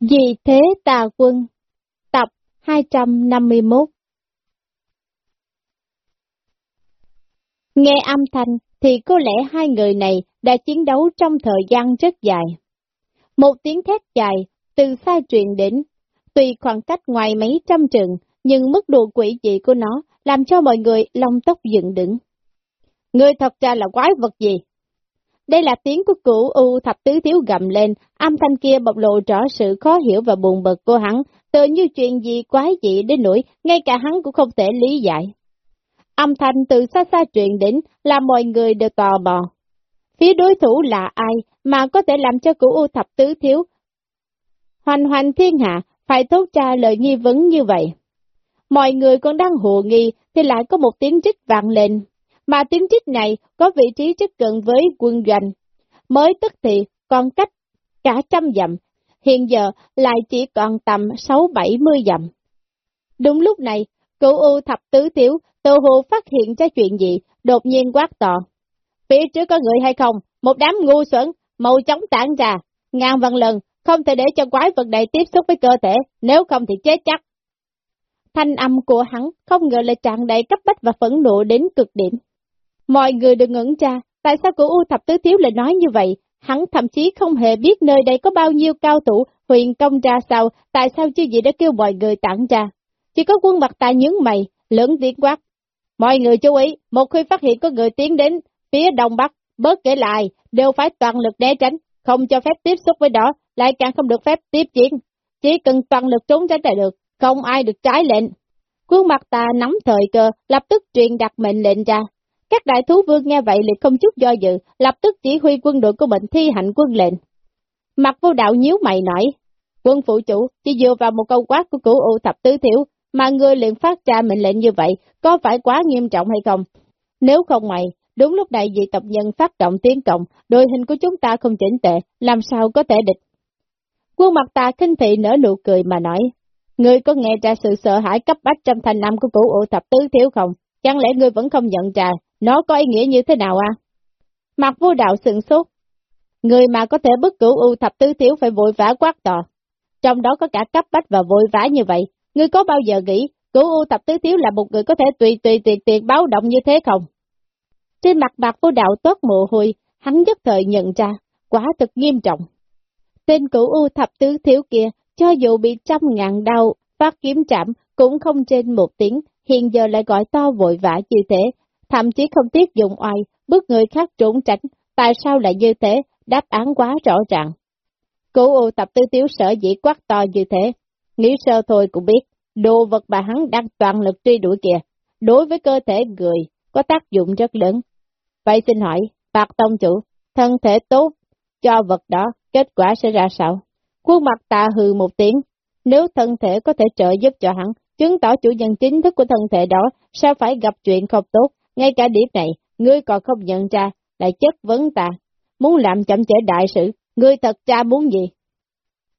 Vì thế tà quân Tập 251 Nghe âm thanh thì có lẽ hai người này đã chiến đấu trong thời gian rất dài. Một tiếng thét dài từ xa truyền đến, tùy khoảng cách ngoài mấy trăm trường, nhưng mức độ quỷ dị của nó làm cho mọi người lông tóc dựng đứng. Người thật ra là quái vật gì? Đây là tiếng của cửu U thập tứ thiếu gầm lên, âm thanh kia bộc lộ rõ sự khó hiểu và buồn bực của hắn, tự như chuyện gì quái dị đến nỗi ngay cả hắn cũng không thể lý giải. Âm thanh từ xa xa truyền đến làm mọi người đều tò mò. Phía đối thủ là ai mà có thể làm cho cửu U thập tứ thiếu hoành hoành thiên hạ phải thốt ra lời nghi vấn như vậy. Mọi người còn đang hồ nghi thì lại có một tiếng trích vang lên, mà tiếng trích này có vị trí rất gần với quân doanh. Mới tức thì còn cách cả trăm dặm, hiện giờ lại chỉ còn tầm sáu bảy mươi dặm. Đúng lúc này, cửu U thập tứ thiếu, Tô hồ phát hiện ra chuyện gì, đột nhiên quát to. Phía trước có người hay không, một đám ngu xuẩn, màu chóng tản ra, ngàn vạn lần, không thể để cho quái vật này tiếp xúc với cơ thể, nếu không thì chết chắc. Thanh âm của hắn không ngờ là tràn đầy cấp bách và phẫn nộ đến cực điểm. Mọi người đừng ngẩn ra, tại sao cửu U thập tứ thiếu lại nói như vậy? Hắn thậm chí không hề biết nơi đây có bao nhiêu cao thủ, huyền công ra sao, tại sao chưa gì đã kêu mọi người tản ra. Chỉ có quân mặt ta nhướng mày, lớn tiếng quát. Mọi người chú ý, một khi phát hiện có người tiến đến phía đông bắc, bớt kể lại, đều phải toàn lực né tránh, không cho phép tiếp xúc với đó, lại càng không được phép tiếp chiến. Chỉ cần toàn lực trốn tránh là được, không ai được trái lệnh. Quân mặt ta nắm thời cơ, lập tức truyền đặt mệnh lệnh ra. Các đại thú vương nghe vậy liền không chút do dự, lập tức chỉ huy quân đội của mình thi hành quân lệnh. Mặt vô đạo nhíu mày nói, quân phụ chủ chỉ dựa vào một câu quát của cửu u thập tứ thiểu, mà ngươi liền phát ra mệnh lệnh như vậy, có phải quá nghiêm trọng hay không? Nếu không mày, đúng lúc này dị tộc nhân phát động tiến cộng, đội hình của chúng ta không chỉnh tệ, làm sao có thể địch? Quân mặt ta kinh thị nở nụ cười mà nói, Ngươi có nghe ra sự sợ hãi cấp bách trong thành năm của cửu ụ thập tứ thiếu không? Chẳng lẽ ngươi vẫn không nhận ra, nó có ý nghĩa như thế nào à? Mặt vô đạo sừng sốt. Người mà có thể bức cửu ưu thập tứ thiếu phải vội vã quát to. Trong đó có cả cấp bách và vội vã như vậy. Ngươi có bao giờ nghĩ cửu u thập tứ thiếu là một người có thể tùy tùy tiệt tiệt báo động như thế không? Trên mặt bạc vô đạo toát mồ hôi, hắn nhất thời nhận ra, quá thực nghiêm trọng. Tên cửu u thập tứ thiếu kia cho dù bị trăm ngàn đau, phát kiếm chạm, cũng không trên một tiếng, hiện giờ lại gọi to vội vã như thế, thậm chí không tiếc dùng oai, bước người khác trốn tránh, tại sao lại như thế, đáp án quá rõ ràng. Cố ô tập tư tiếu sở dĩ quát to như thế, nghĩ sơ thôi cũng biết, đồ vật bà hắn đang toàn lực truy đuổi kìa, đối với cơ thể người, có tác dụng rất lớn. Vậy xin hỏi, bạc tông chủ, thân thể tốt cho vật đó, kết quả sẽ ra sao? Khuôn mặt tạ hừ một tiếng, nếu thân thể có thể trợ giúp cho hắn, chứng tỏ chủ nhân chính thức của thân thể đó, sao phải gặp chuyện không tốt, ngay cả điểm này, ngươi còn không nhận ra, lại chất vấn ta, muốn làm chậm trễ đại sự, ngươi thật ra muốn gì?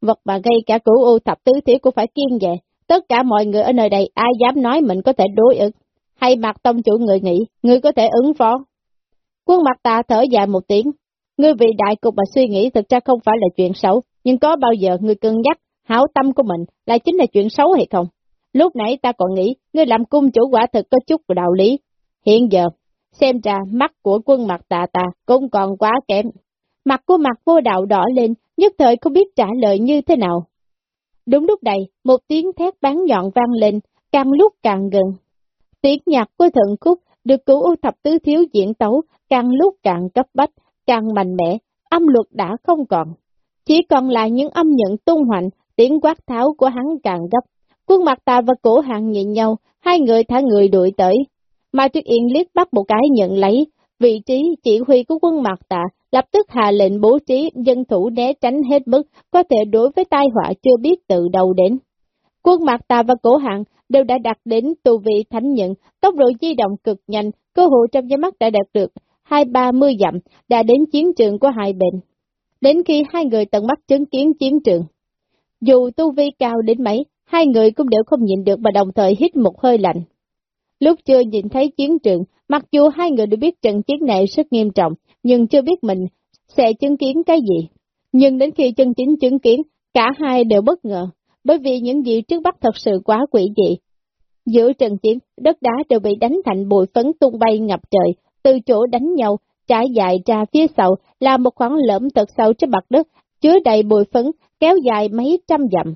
Vật mà gây cả cửu u thập tứ thiếu cũng phải kiên về, tất cả mọi người ở nơi đây ai dám nói mình có thể đối ứng, hay mặt tông chủ người nghĩ, ngươi có thể ứng phó. Quân mặt ta thở dài một tiếng, ngươi vì đại cục mà suy nghĩ thực ra không phải là chuyện xấu, nhưng có bao giờ ngươi cân nhắc hảo tâm của mình là chính là chuyện xấu hay không? Lúc nãy ta còn nghĩ ngươi làm cung chủ quả thực có chút đạo lý. Hiện giờ, xem ra mắt của quân mặt tà tà cũng còn quá kém. Mặt của mặt vô đạo đỏ lên, nhất thời không biết trả lời như thế nào. Đúng lúc này, một tiếng thét bán nhọn vang lên, càng lúc càng gần. Tiếng nhạc của thượng khúc được cửu ưu thập tứ thiếu diễn tấu, càng lúc càng cấp bách, càng mạnh mẽ, âm luật đã không còn. Chỉ còn lại những âm nhận tung hoành, tiếng quát tháo của hắn càng gấp. Quân mặt ta và cổ hàng nhìn nhau, hai người thả người đuổi tới. Mai Tuyết Yên liếc bắt một cái nhận lấy, vị trí chỉ huy của quân mặt tạ, lập tức hạ lệnh bố trí dân thủ né tránh hết mức, có thể đối với tai họa chưa biết từ đầu đến. Quân mặt tạ và cổ hạng đều đã đạt đến tù vị thánh nhận, tốc độ di động cực nhanh, cơ hội trong giây mắt đã đạt được hai ba mươi dặm, đã đến chiến trường của hai bên đến khi hai người tận mắt chứng kiến chiến trường. Dù tu vi cao đến mấy, hai người cũng đều không nhịn được mà đồng thời hít một hơi lạnh. Lúc chưa nhìn thấy chiến trường, mặc dù hai người đều biết trận chiến này rất nghiêm trọng, nhưng chưa biết mình sẽ chứng kiến cái gì. Nhưng đến khi chân chính chứng kiến, Cả hai đều bất ngờ, bởi vì những gì trước mắt thật sự quá quỷ dị. Giữa trận chiến, đất đá đều bị đánh thành bụi phấn tung bay ngập trời, từ chỗ đánh nhau, trải dài ra phía sau là một khoảng lõm thật sâu trên mặt đất, chứa đầy bụi phấn, kéo dài mấy trăm dặm.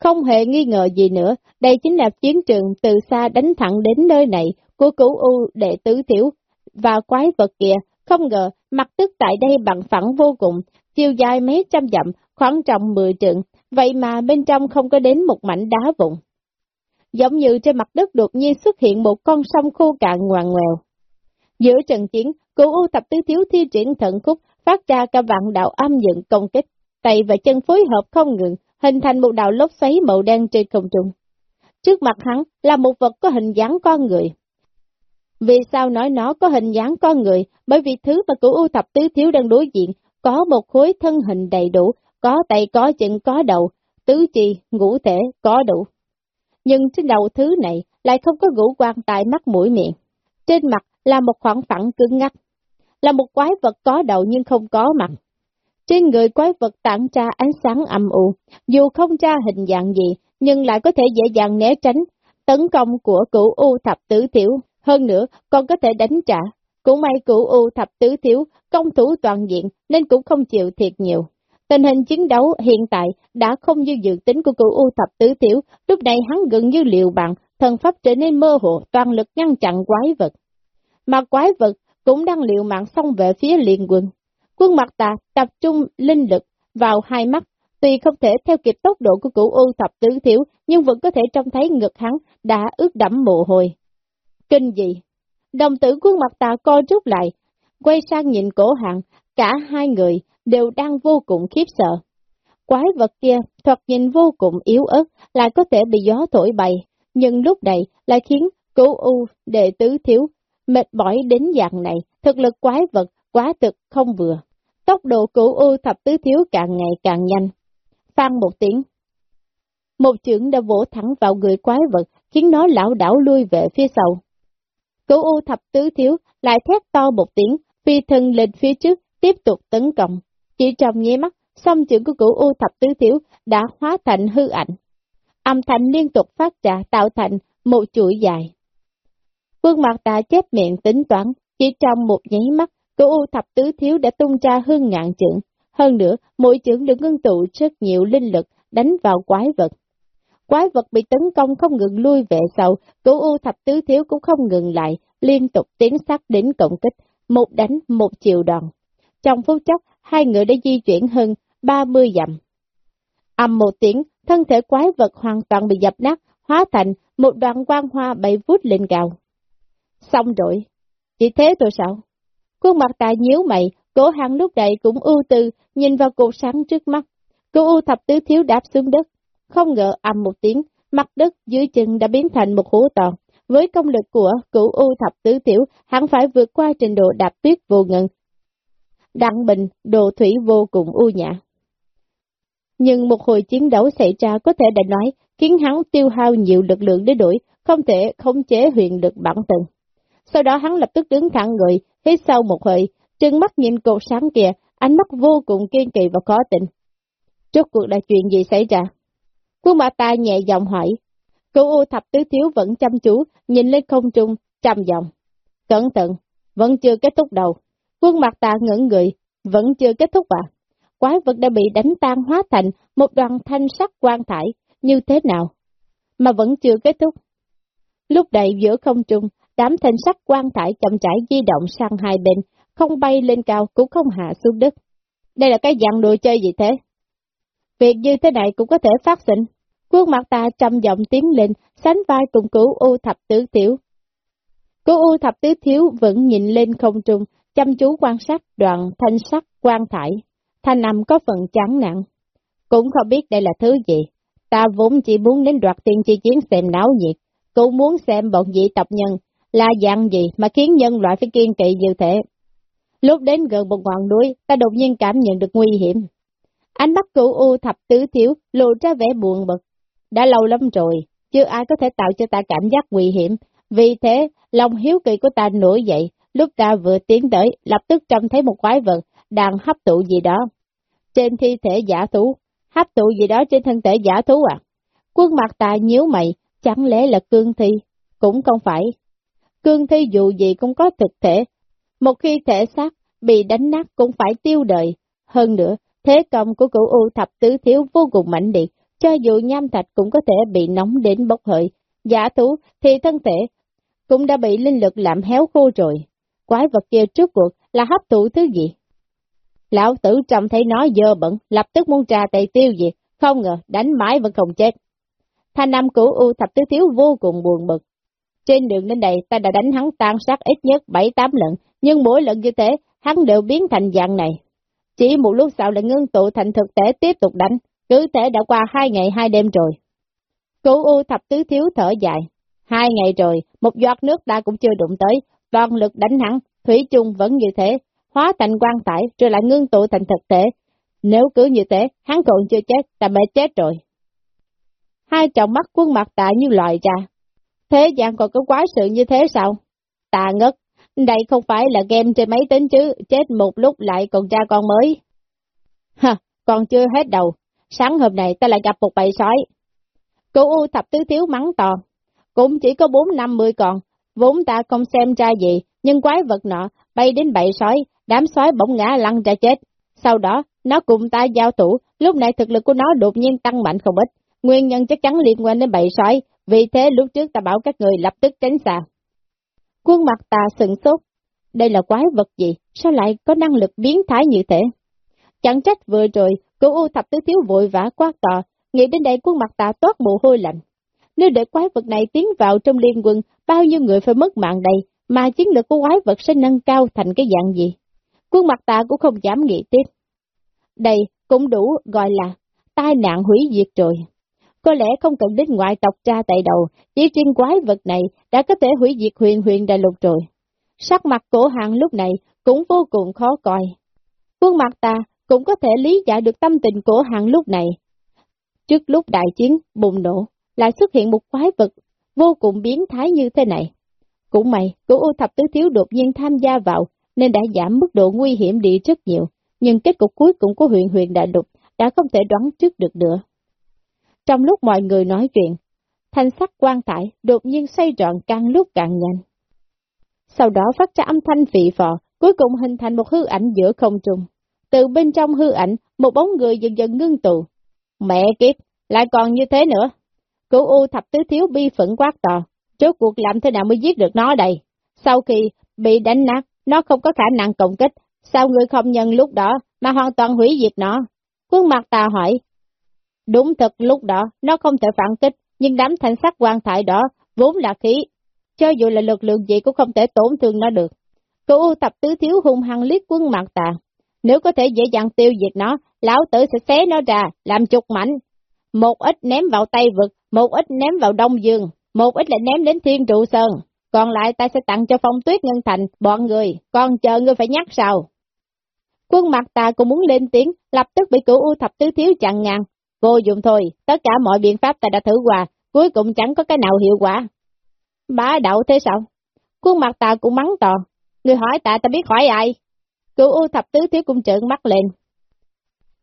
Không hề nghi ngờ gì nữa, đây chính là chiến trường từ xa đánh thẳng đến nơi này của cửu U đệ tứ tiểu và quái vật kia. Không ngờ, mặt tức tại đây bằng phẳng vô cùng, chiều dài mấy trăm dặm, khoảng trọng mười trượng, vậy mà bên trong không có đến một mảnh đá vụn. Giống như trên mặt đất đột nhiên xuất hiện một con sông khô cạn ngoằn ngoèo. Giữa trận chiến, cửu U thập tứ thiếu thi triển thận khúc, phát ra cả vạn đạo âm dựng công kích, tay và chân phối hợp không ngừng, hình thành một đạo lốc xoáy màu đen trên không trung. Trước mặt hắn là một vật có hình dáng con người. Vì sao nói nó có hình dáng con người? Bởi vì thứ mà cửu U thập tứ thiếu đang đối diện có một khối thân hình đầy đủ, có tay có chân có đầu, tứ chi, ngũ thể, có đủ. Nhưng trên đầu thứ này lại không có ngũ quan tại mắt mũi miệng. Trên mặt là một khoảng phẳng cứng ngắc. Là một quái vật có đầu nhưng không có mặt. Trên người quái vật tản ra ánh sáng âm u, dù không ra hình dạng gì, nhưng lại có thể dễ dàng né tránh tấn công của cửu U thập tứ tiểu. Hơn nữa, còn có thể đánh trả. Cũng may cửu U thập tứ tiểu, công thủ toàn diện nên cũng không chịu thiệt nhiều. Tình hình chiến đấu hiện tại đã không như dự tính của cửu U thập tứ tiểu, lúc này hắn gần như liều bằng, thần pháp trở nên mơ hồ, toàn lực ngăn chặn quái vật. Mà quái vật cũng đang liều mạng xông về phía liên quân. Quân mặt tà tập trung linh lực vào hai mắt, tuy không thể theo kịp tốc độ của cửu U thập tứ thiếu, nhưng vẫn có thể trông thấy ngực hắn đã ướt đẫm mồ hôi. Kinh dị! Đồng tử quân mặt tà co rút lại, quay sang nhìn cổ hạng, cả hai người đều đang vô cùng khiếp sợ. Quái vật kia thoạt nhìn vô cùng yếu ớt, lại có thể bị gió thổi bay, nhưng lúc này lại khiến cửu U đệ tứ thiếu mệt mỏi đến dạng này, thực lực quái vật quá thực không vừa. Tốc độ cửu U thập tứ thiếu càng ngày càng nhanh. Phan một tiếng. Một chưởng đã vỗ thẳng vào người quái vật, khiến nó lão đảo lui về phía sau. Cửu U thập tứ thiếu lại thét to một tiếng, phi thân lên phía trước, tiếp tục tấn công. Chỉ trong nháy mắt, song chưởng của cửu U thập tứ thiếu đã hóa thành hư ảnh. Âm thanh liên tục phát ra tạo thành một chuỗi dài. Vương mặt đã chép miệng tính toán, chỉ trong một nháy mắt, cửu U thập tứ thiếu đã tung ra hơn ngàn chưởng. Hơn nữa, mỗi chưởng được ngưng tụ rất nhiều linh lực đánh vào quái vật. Quái vật bị tấn công không ngừng lui về sau, cửu U thập tứ thiếu cũng không ngừng lại, liên tục tiến sát đến cộng kích, một đánh một chiều đòn. Trong phút chốc, hai người đã di chuyển hơn 30 dặm. Âm một tiếng, thân thể quái vật hoàn toàn bị dập nát, hóa thành một đoạn quang hoa bay vút lên cao. Xong rồi, chỉ thế thôi sao? Khuôn mặt tài nhíu mày, cổ hạng lúc này cũng ưu tư, nhìn vào cột sáng trước mắt. Cô u thập tứ thiếu đáp xuống đất, không ngờ ầm một tiếng, mặt đất dưới chân đã biến thành một hố to. Với công lực của cửu u thập tứ tiểu, hắn phải vượt qua trình độ đạp tuyết vô ngân. Đặng bình, đồ thủy vô cùng u nhã. Nhưng một hồi chiến đấu xảy ra có thể đã nói, khiến hắn tiêu hao nhiều lực lượng để đuổi, không thể khống chế huyền lực bản thân. Sau đó hắn lập tức đứng thẳng người, hít sâu một hơi, trừng mắt nhìn cột sáng kia, ánh mắt vô cùng kiên kỳ và khó tin. Trước cuộc là chuyện gì xảy ra? Quân mặt ta nhẹ giọng hỏi. Cửu U thập tứ thiếu vẫn chăm chú, nhìn lên không trung, trầm giọng. Cẩn thận, vẫn chưa kết thúc đâu. Quân mặt ta ngẩn người, vẫn chưa kết thúc à? Quái vật đã bị đánh tan hóa thành một đoàn thanh sắc quan thải, như thế nào? Mà vẫn chưa kết thúc. Lúc này giữa không trung, đám thanh sắc quan thải chậm rãi di động sang hai bên, không bay lên cao cũng không hạ xuống đất. Đây là cái dạng đồ chơi gì thế? Việc như thế này cũng có thể phát sinh. Quân mặt ta trầm giọng tiến lên, sánh vai cùng cứu U thập tứ tiểu. Cứu U thập tứ thiếu vẫn nhìn lên không trung, chăm chú quan sát đoạn thanh sắc quan thải. Thanh nằm có phần chán nặng. Cũng không biết đây là thứ gì. Ta vốn chỉ muốn đến đoạt tiền chi chiến xem náo nhiệt, cũng muốn xem bọn dị tộc nhân là dạng gì mà khiến nhân loại phải kiên kỵ như thế. Lúc đến gần một ngọn núi, ta đột nhiên cảm nhận được nguy hiểm. Ánh mắt cửu u thập tứ thiếu lộ ra vẻ buồn bực. Đã lâu lắm rồi, chưa ai có thể tạo cho ta cảm giác nguy hiểm. Vì thế, lòng hiếu kỳ của ta nổi dậy, lúc ta vừa tiến tới, lập tức trông thấy một quái vật đang hấp thụ gì đó. Trên thi thể giả thú, hấp thụ gì đó trên thân thể giả thú à? Quân mặt ta nhíu mày, chẳng lẽ là cương thi? Cũng không phải. Cương thi dù gì cũng có thực thể. Một khi thể xác bị đánh nát cũng phải tiêu đời. Hơn nữa, thế công của cửu U thập tứ thiếu vô cùng mạnh liệt, cho dù nham thạch cũng có thể bị nóng đến bốc hơi. Giả thú thì thân thể cũng đã bị linh lực làm héo khô rồi. Quái vật kia trước cuộc là hấp thụ thứ gì? Lão tử trông thấy nó dơ bẩn, lập tức muốn trà tay tiêu diệt, không ngờ đánh mãi vẫn không chết. Thanh nam cửu U thập tứ thiếu vô cùng buồn bực. Trên đường lên đây ta đã đánh hắn tan sát ít nhất 7-8 lần, nhưng mỗi lần như thế, hắn đều biến thành dạng này. Chỉ một lúc sau lại ngưng tụ thành thực tế tiếp tục đánh, cứ thể đã qua hai ngày hai đêm rồi. Cửu U thập tứ thiếu thở dài. Hai ngày rồi, một giọt nước ta cũng chưa đụng tới, toàn lực đánh hắn, thủy chung vẫn như thế, hóa thành quan tải rồi lại ngưng tụ thành thực thể. Nếu cứ như thế, hắn còn chưa chết, ta mới chết rồi. Hai trọng mắt quân mặt tạ như loài ra. Thế gian còn có quái sự như thế sao? tà ngất, đây không phải là game trên máy tính chứ, chết một lúc lại còn ra con mới. Hả, còn chưa hết đầu, sáng hôm nay ta lại gặp một bầy sói. Cô U thập tứ thiếu mắng to, cũng chỉ có bốn năm mươi con, vốn ta không xem ra gì, nhưng quái vật nọ bay đến bầy sói, đám sói bỗng ngã lăn ra chết. Sau đó, nó cùng ta giao thủ, lúc này thực lực của nó đột nhiên tăng mạnh không ít. Nguyên nhân chắc chắn liên quan đến bầy sói, vì thế lúc trước ta bảo các người lập tức tránh xa. Quân mặt ta sừng sốt. Đây là quái vật gì? Sao lại có năng lực biến thái như thế? Chẳng trách vừa rồi, cô U thập tứ thiếu vội vã quát to, nghĩ đến đây quân mặt ta toát mồ hôi lạnh. Nếu để quái vật này tiến vào trong liên quân, bao nhiêu người phải mất mạng đây, mà chiến lược của quái vật sẽ nâng cao thành cái dạng gì? Quân mặt ta cũng không dám nghĩ tiếp. Đây cũng đủ gọi là tai nạn hủy diệt rồi. Có lẽ không cần đến ngoại tộc tra tại đầu, chỉ riêng quái vật này đã có thể hủy diệt huyền huyền đại lục rồi. Sắc mặt cổ hạng lúc này cũng vô cùng khó coi. Quân mặt ta cũng có thể lý giải được tâm tình cổ hạng lúc này. Trước lúc đại chiến bùng nổ, lại xuất hiện một quái vật vô cùng biến thái như thế này. Cũng may, cổ U thập tứ thiếu đột nhiên tham gia vào, nên đã giảm mức độ nguy hiểm đi rất nhiều, nhưng kết cục cuối cùng của huyện huyện đại lục đã không thể đoán trước được nữa. Trong lúc mọi người nói chuyện, thanh sắc quan tải đột nhiên xoay trọn càng lúc càng nhanh. Sau đó phát ra âm thanh vị phò, cuối cùng hình thành một hư ảnh giữa không trung. Từ bên trong hư ảnh, một bóng người dần dần ngưng tụ. Mẹ kiếp, lại còn như thế nữa. Cửu U thập tứ thiếu bi phẫn quát to, trước cuộc làm thế nào mới giết được nó đây? Sau khi bị đánh nát, nó không có khả năng cộng kích, sao người không nhân lúc đó mà hoàn toàn hủy diệt nó? Quân mặt ta hỏi, Đúng thật lúc đó, nó không thể phản kích, nhưng đám thanh sắc quan thải đó vốn là khí. Cho dù là lực lượng gì cũng không thể tổn thương nó được. Cô U tập tứ thiếu hung hăng liếc quân mặt tà. Nếu có thể dễ dàng tiêu diệt nó, lão tử sẽ xé nó ra, làm chục mảnh. Một ít ném vào Tây Vực, một ít ném vào Đông Dương, một ít lại ném đến Thiên Trụ Sơn. Còn lại ta sẽ tặng cho phong tuyết ngân thành, bọn người, còn chờ ngươi phải nhắc sao. Quân mặt tà cũng muốn lên tiếng, lập tức bị cửu U thập tứ thiếu chặn ngang, Vô dụng thôi, tất cả mọi biện pháp ta đã thử qua, cuối cùng chẳng có cái nào hiệu quả. Bá đậu thế sao? Khuôn mặt ta cũng mắng to. Người hỏi ta ta biết hỏi ai? Cựu U thập tứ thiếu cung trợn mắt lên.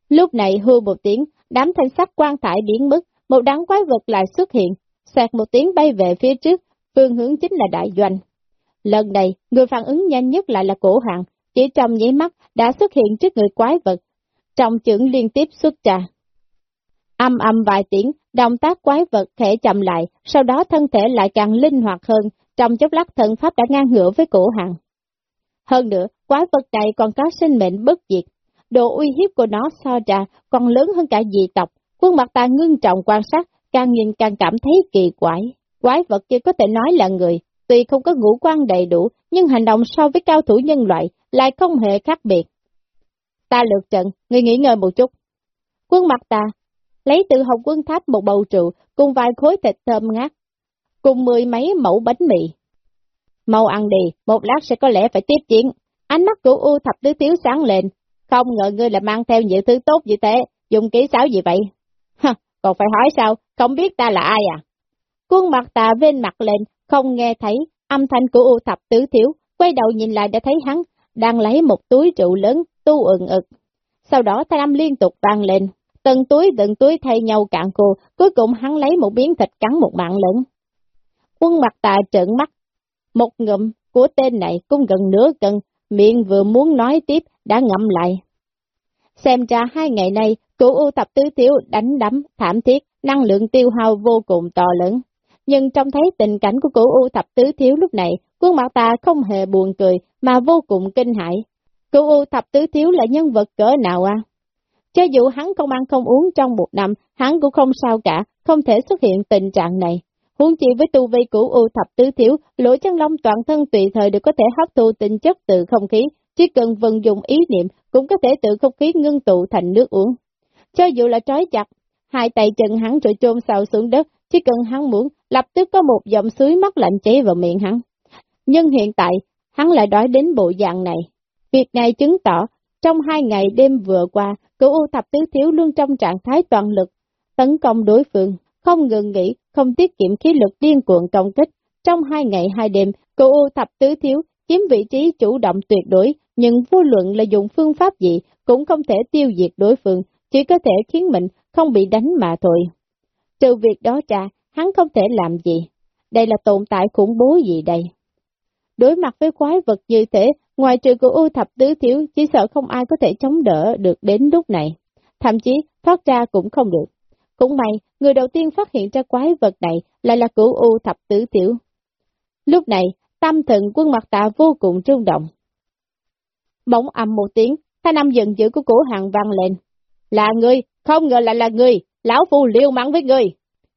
Lúc này hư một tiếng, đám thanh sắc quan thải biến mất, một đám quái vật lại xuất hiện, xoẹt một tiếng bay về phía trước, phương hướng chính là đại doanh. Lần này, người phản ứng nhanh nhất lại là cổ hạng, chỉ trong nháy mắt đã xuất hiện trước người quái vật. trọng trưởng liên tiếp xuất trà, Âm âm vài tiếng, động tác quái vật thể chậm lại, sau đó thân thể lại càng linh hoạt hơn, trong chốc lát thần pháp đã ngang ngửa với cổ hằng. Hơn nữa, quái vật này còn có sinh mệnh bất diệt, độ uy hiếp của nó so ra còn lớn hơn cả dị tộc, khuôn mặt ta ngưng trọng quan sát, càng nhìn càng cảm thấy kỳ quái. Quái vật kia có thể nói là người, tuy không có ngũ quan đầy đủ, nhưng hành động so với cao thủ nhân loại lại không hề khác biệt. Ta lượt trận, người nghỉ ngơi một chút. Quân mặt ta lấy từ hồng quân tháp một bầu rượu, cùng vài khối thịt thơm ngát, cùng mười mấy mẫu bánh mì. Mau ăn đi, một lát sẽ có lẽ phải tiếp chiến. Ánh mắt của U thập tứ tiếu sáng lên, không ngờ ngươi là mang theo nhiều thứ tốt như thế, dùng kỹ xáo gì vậy? Hả, còn phải hỏi sao, không biết ta là ai à? Quân mặt tà bên mặt lên, không nghe thấy âm thanh của U thập tứ thiếu, quay đầu nhìn lại đã thấy hắn đang lấy một túi rượu lớn tu ừng ực. Sau đó thanh âm liên tục vang lên, Từng túi từng túi thay nhau cạn cô, cuối cùng hắn lấy một miếng thịt cắn một mạng lớn. Quân mặt tà trợn mắt, một ngụm của tên này cũng gần nửa cân, miệng vừa muốn nói tiếp đã ngậm lại. Xem ra hai ngày nay, cụ ưu tập tứ thiếu đánh đấm, thảm thiết, năng lượng tiêu hao vô cùng to lớn. Nhưng trong thấy tình cảnh của cụ ưu thập tứ thiếu lúc này, quân mặt ta không hề buồn cười, mà vô cùng kinh hãi. Cụ ưu thập tứ thiếu là nhân vật cỡ nào à? Cho dù hắn không ăn không uống trong một năm, hắn cũng không sao cả, không thể xuất hiện tình trạng này. Huống chi với tu vi của U thập tứ thiếu, lỗ chân long toàn thân tùy thời đều có thể hấp thu tinh chất từ không khí, chỉ cần vận dụng ý niệm cũng có thể tự không khí ngưng tụ thành nước uống. Cho dù là trói chặt, hai tay chân hắn rồi chôn sâu xuống đất, chỉ cần hắn muốn, lập tức có một dòng suối mắt lạnh cháy vào miệng hắn. Nhưng hiện tại, hắn lại đói đến bộ dạng này. Việc này chứng tỏ, trong hai ngày đêm vừa qua, cửu U thập tứ thiếu luôn trong trạng thái toàn lực, tấn công đối phương, không ngừng nghỉ, không tiết kiệm khí lực điên cuộn công kích. Trong hai ngày hai đêm, cửu U thập tứ thiếu chiếm vị trí chủ động tuyệt đối, nhưng vô luận là dùng phương pháp gì cũng không thể tiêu diệt đối phương, chỉ có thể khiến mình không bị đánh mà thôi. Trừ việc đó ra, hắn không thể làm gì. Đây là tồn tại khủng bố gì đây? Đối mặt với quái vật như thế, ngoài trừ của u thập tứ thiếu, chỉ sợ không ai có thể chống đỡ được đến lúc này. Thậm chí, thoát ra cũng không được. Cũng may, người đầu tiên phát hiện ra quái vật này lại là cửu u thập tứ tiểu. Lúc này, tâm thần quân mặt tạ vô cùng rung động. Bỗng ầm một tiếng, thanh âm giận dữ của cổ hàng vang lên. Là người, không ngờ lại là người, lão phu liêu mắng với người.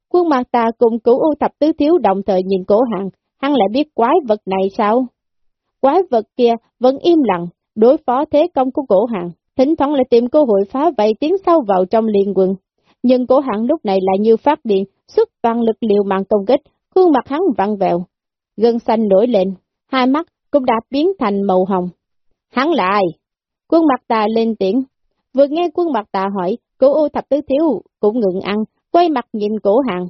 Quân mặt tạ cùng cửu u thập tứ thiếu đồng thời nhìn cổ hàng, hắn lại biết quái vật này sao? Quái vật kia vẫn im lặng, đối phó thế công của cổ hạng thỉnh thoảng lại tìm cơ hội phá vây tiến sâu vào trong liên quân. Nhưng cổ hạng lúc này lại như phát điện, xuất toàn lực liều mạng công kích, khuôn mặt hắn vặn vẹo, gân xanh nổi lên, hai mắt cũng đã biến thành màu hồng. Hắn là ai? Quân mặt tà lên tiếng, vừa nghe quân mặt tà hỏi, cổ u thập tứ thiếu cũng ngừng ăn, quay mặt nhìn cổ hạng.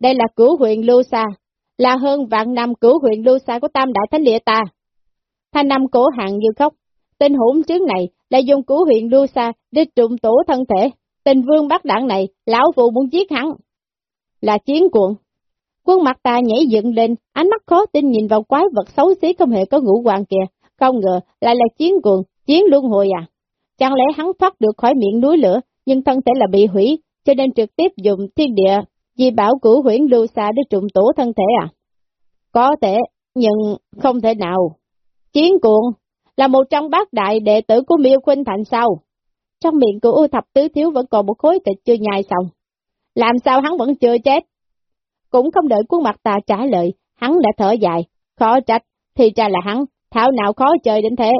Đây là cửu huyện Lưu Sa, là hơn vạn năm cửu huyện Lưu xa của Tam Đại Thánh Địa ta. Thanh năm cổ hạng như khóc, tên hỗn trứng này là dùng cửu huyện Lưu xa để trụng tổ thân thể, tình vương bắt đảng này, lão phụ muốn giết hắn. Là chiến cuộn. Quân mặt ta nhảy dựng lên, ánh mắt khó tin nhìn vào quái vật xấu xí không hề có ngũ hoàng kìa, không ngờ lại là chiến cuộn, chiến luân hồi à. Chẳng lẽ hắn thoát được khỏi miệng núi lửa, nhưng thân thể là bị hủy, cho nên trực tiếp dùng thiên địa, vì bảo cửu huyển lưu xa để trụng tổ thân thể à? Có thể, nhưng không thể nào. Chiến cuộn là một trong bát đại đệ tử của miêu khuynh thành sau. Trong miệng của U thập tứ thiếu vẫn còn một khối thịt chưa nhai xong. Làm sao hắn vẫn chưa chết? Cũng không đợi quân mặt ta trả lời, hắn đã thở dài, khó trách, thì ra là hắn, thảo nào khó chơi đến thế.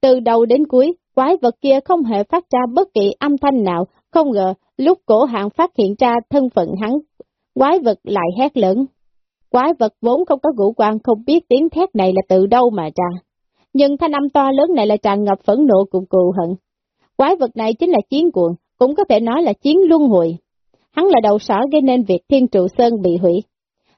Từ đầu đến cuối, quái vật kia không hề phát ra bất kỳ âm thanh nào, không ngờ lúc cổ hạng phát hiện ra thân phận hắn, quái vật lại hét lớn. Quái vật vốn không có ngũ quan không biết tiếng thét này là từ đâu mà ra. Nhưng thanh âm to lớn này là tràn ngập phẫn nộ cùng cừu hận. Quái vật này chính là chiến cuồng, cũng có thể nói là chiến luân hồi. Hắn là đầu sỏ gây nên việc thiên trụ sơn bị hủy.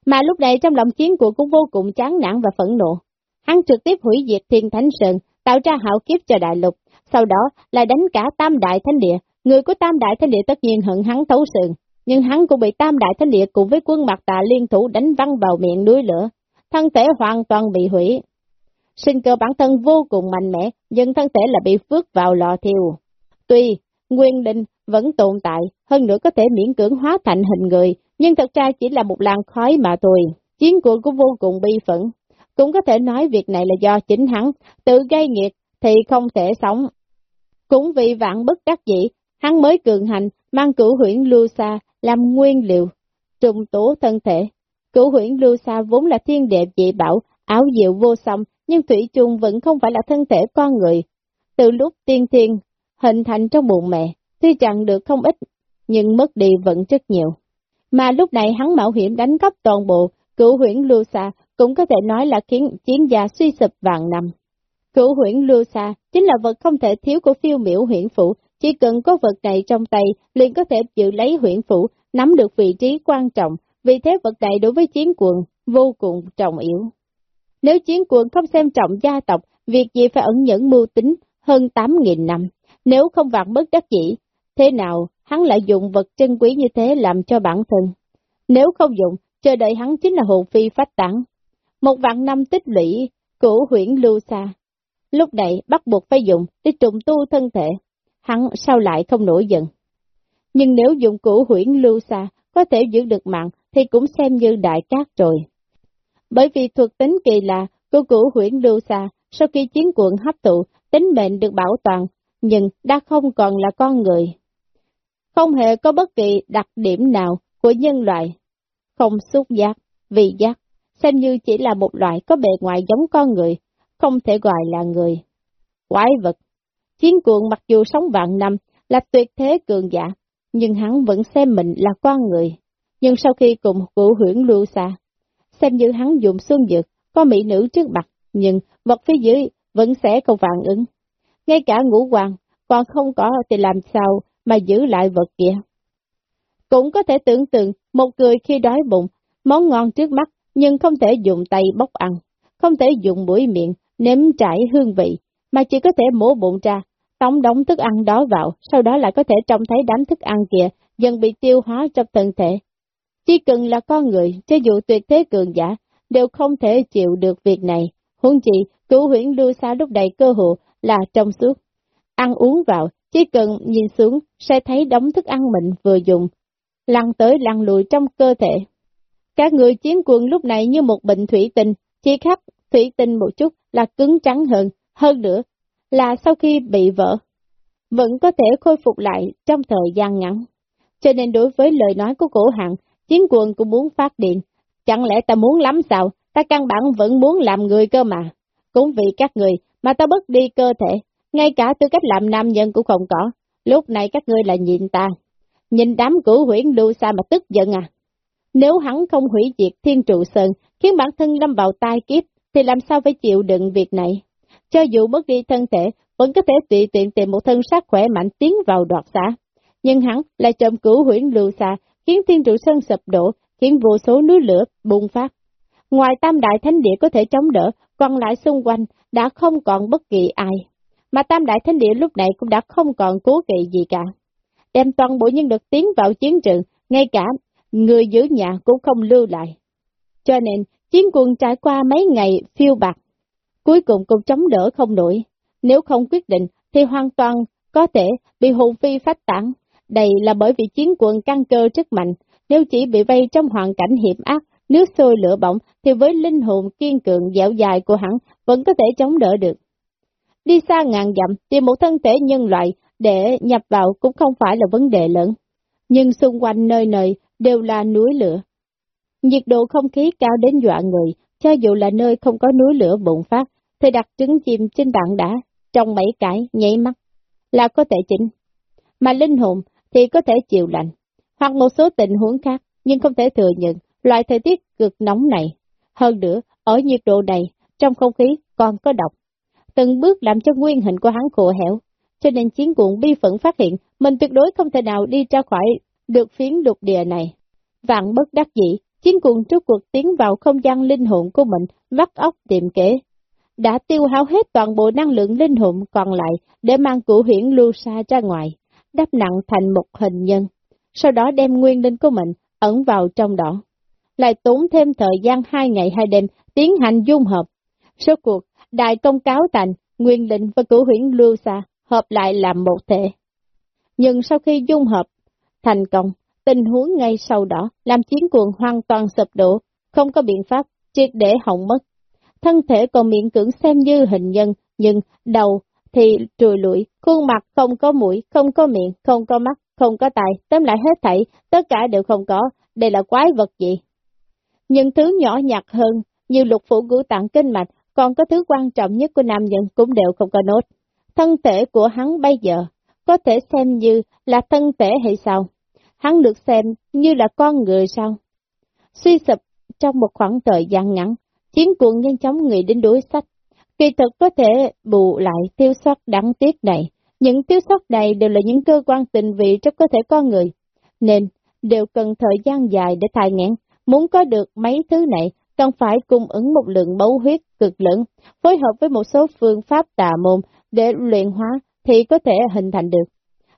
Mà lúc này trong lòng chiến cuồng cũng vô cùng chán nản và phẫn nộ. Hắn trực tiếp hủy diệt thiên thánh sơn, tạo ra hạo kiếp cho đại lục, sau đó lại đánh cả tam đại thánh địa. Người của tam đại thánh địa tất nhiên hận hắn thấu sườn, nhưng hắn cũng bị tam đại thánh địa cùng với quân mặt tà liên thủ đánh văng vào miệng núi lửa, thân thể hoàn toàn bị hủy. Sinh cơ bản thân vô cùng mạnh mẽ, nhưng thân thể là bị phước vào lò thiêu. Tuy, nguyên linh vẫn tồn tại, hơn nữa có thể miễn cưỡng hóa thành hình người, nhưng thật ra chỉ là một làn khói mà thôi. Chiến cuộc cũng vô cùng bi phẫn. Cũng có thể nói việc này là do chính hắn, tự gây nghiệt thì không thể sống. Cũng vì vạn bất đắc dĩ, hắn mới cường hành, mang cửu huyển lưu xa làm nguyên liệu, trùng tố thân thể. Cửu huyển lưu xa vốn là thiên đẹp dị bảo, áo diệu vô song, nhưng Thủy chung vẫn không phải là thân thể con người. Từ lúc tiên thiên, hình thành trong bụng mẹ, tuy chẳng được không ít, nhưng mất đi vẫn rất nhiều. Mà lúc này hắn mạo hiểm đánh cắp toàn bộ, cửu huyển lưu xa cũng có thể nói là khiến chiến gia suy sụp vàng năm. Cửu huyển lưu xa chính là vật không thể thiếu của phiêu miểu huyển phủ, chỉ cần có vật này trong tay, liền có thể giữ lấy huyện phủ, nắm được vị trí quan trọng, vì thế vật này đối với chiến quần vô cùng trọng yếu. Nếu chiến quần không xem trọng gia tộc, việc gì phải ẩn nhẫn mưu tính hơn 8.000 năm, nếu không vạn bất đắc dĩ, thế nào hắn lại dùng vật chân quý như thế làm cho bản thân. Nếu không dùng, chờ đợi hắn chính là hồn phi phát tán. Một vạn năm tích lũy, cửu huyển lưu xa. Lúc này bắt buộc phải dùng để trùng tu thân thể, hắn sao lại không nổi giận. Nhưng nếu dụng cụ huyển lưu xa, có thể giữ được mạng thì cũng xem như đại cát rồi. Bởi vì thuộc tính kỳ lạ của cửu huyển lưu xa, sau khi chiến cuộn hấp thụ, tính mệnh được bảo toàn, nhưng đã không còn là con người. Không hề có bất kỳ đặc điểm nào của nhân loại, không xúc giác, vị giác, xem như chỉ là một loại có bề ngoài giống con người, không thể gọi là người. Quái vật, chiến cuộn mặc dù sống vạn năm là tuyệt thế cường giả, nhưng hắn vẫn xem mình là con người. Nhưng sau khi cùng cụ huyển lưu xa, xem như hắn dùng xuân dược, có mỹ nữ trước mặt, nhưng vật phía dưới vẫn sẽ không phản ứng. Ngay cả ngũ hoàng, còn không có thì làm sao mà giữ lại vật kia. Cũng có thể tưởng tượng một người khi đói bụng, món ngon trước mắt, nhưng không thể dùng tay bóc ăn, không thể dùng mũi miệng, nếm trải hương vị, mà chỉ có thể mổ bụng ra, tống đóng thức ăn đó vào, sau đó lại có thể trông thấy đám thức ăn kia dần bị tiêu hóa trong thân thể. Chỉ cần là con người, cho dù tuyệt thế cường giả, đều không thể chịu được việc này. Huống chi, cửu huyển lưu xa lúc đầy cơ hội là trong suốt. Ăn uống vào, chỉ cần nhìn xuống sẽ thấy đống thức ăn mình vừa dùng, lăn tới lăn lùi trong cơ thể. Các người chiến quân lúc này như một bệnh thủy tinh, chỉ khác thủy tinh một chút là cứng trắng hơn, hơn nữa là sau khi bị vỡ, vẫn có thể khôi phục lại trong thời gian ngắn. Cho nên đối với lời nói của cổ hạng, chiến quân cũng muốn phát điện. Chẳng lẽ ta muốn lắm sao, ta căn bản vẫn muốn làm người cơ mà. Cũng vì các người mà ta bất đi cơ thể, ngay cả tư cách làm nam nhân cũng không có. Lúc này các ngươi là nhìn ta. Nhìn đám cửu huyển lưu xa mà tức giận à. Nếu hắn không hủy diệt thiên trụ sơn, khiến bản thân lâm vào tai kiếp, thì làm sao phải chịu đựng việc này? Cho dù mất đi thân thể, vẫn có thể tùy tiện tìm một thân xác khỏe mạnh tiến vào đoạt xã. Nhưng hắn lại trộm cửu huyển lưu xa, khiến thiên trụ sơn sập đổ, khiến vô số núi lửa bùng phát. Ngoài tam đại thánh địa có thể chống đỡ, còn lại xung quanh đã không còn bất kỳ ai. Mà tam đại thánh địa lúc này cũng đã không còn cố kỵ gì cả. Đem toàn bộ nhân lực tiến vào chiến trường, ngay cả người giữ nhà cũng không lưu lại. Cho nên, chiến quân trải qua mấy ngày phiêu bạc, cuối cùng cũng chống đỡ không nổi. Nếu không quyết định, thì hoàn toàn có thể bị hồn phi phát tán. Đây là bởi vì chiến quân căn cơ rất mạnh, nếu chỉ bị vây trong hoàn cảnh hiểm ác, nước sôi lửa bỏng, thì với linh hồn kiên cường dẻo dài của hắn vẫn có thể chống đỡ được. Đi xa ngàn dặm, tìm một thân thể nhân loại để nhập vào cũng không phải là vấn đề lớn. Nhưng xung quanh nơi nơi đều là núi lửa. Nhiệt độ không khí cao đến dọa người, cho dù là nơi không có núi lửa bùng phát, thì đặt trứng chim trên tảng đá, trong mấy cái, nhảy mắt, là có thể chỉnh. Mà linh hồn thì có thể chịu lạnh, hoặc một số tình huống khác, nhưng không thể thừa nhận loại thời tiết cực nóng này. Hơn nữa, ở nhiệt độ này, trong không khí còn có độc. Từng bước làm cho nguyên hình của hắn khổ hẻo, cho nên chiến cuộn bi phẫn phát hiện mình tuyệt đối không thể nào đi ra khỏi được phiến lục địa này. Vạn bất đắc dĩ, chiến cuồng trước cuộc tiến vào không gian linh hồn của mình, vắt óc tìm kể Đã tiêu hao hết toàn bộ năng lượng linh hồn còn lại để mang cụ huyển lưu xa ra ngoài, đắp nặng thành một hình nhân, sau đó đem nguyên linh của mình ẩn vào trong đó. Lại tốn thêm thời gian hai ngày hai đêm tiến hành dung hợp. Số cuộc, đại công cáo thành, nguyên linh và cửu huyển lưu xa hợp lại làm một thể. Nhưng sau khi dung hợp thành công, tình huống ngay sau đó làm chiến cuồng hoàn toàn sụp đổ, không có biện pháp triệt để hỏng mất. Thân thể còn miễn cưỡng xem như hình nhân, nhưng đầu thì trùi lũi, khuôn mặt không có mũi, không có miệng, không có mắt, không có tai, tóm lại hết thảy, tất cả đều không có, đây là quái vật gì? những thứ nhỏ nhặt hơn, như lục phủ ngũ tạng kinh mạch, còn có thứ quan trọng nhất của nam nhân cũng đều không có nốt. Thân thể của hắn bây giờ có thể xem như là thân thể hay sao? Hắn được xem như là con người sao? Suy sụp trong một khoảng thời gian ngắn, chiến cuộn nhanh chóng người đến đối sách. Kỳ thực có thể bù lại tiêu sót đáng tiếc này. Những tiêu sót này đều là những cơ quan tình vị trong cơ thể con người, nên đều cần thời gian dài để thai ngán. Muốn có được mấy thứ này, cần phải cung ứng một lượng máu huyết cực lớn, phối hợp với một số phương pháp tà môn để luyện hóa thì có thể hình thành được.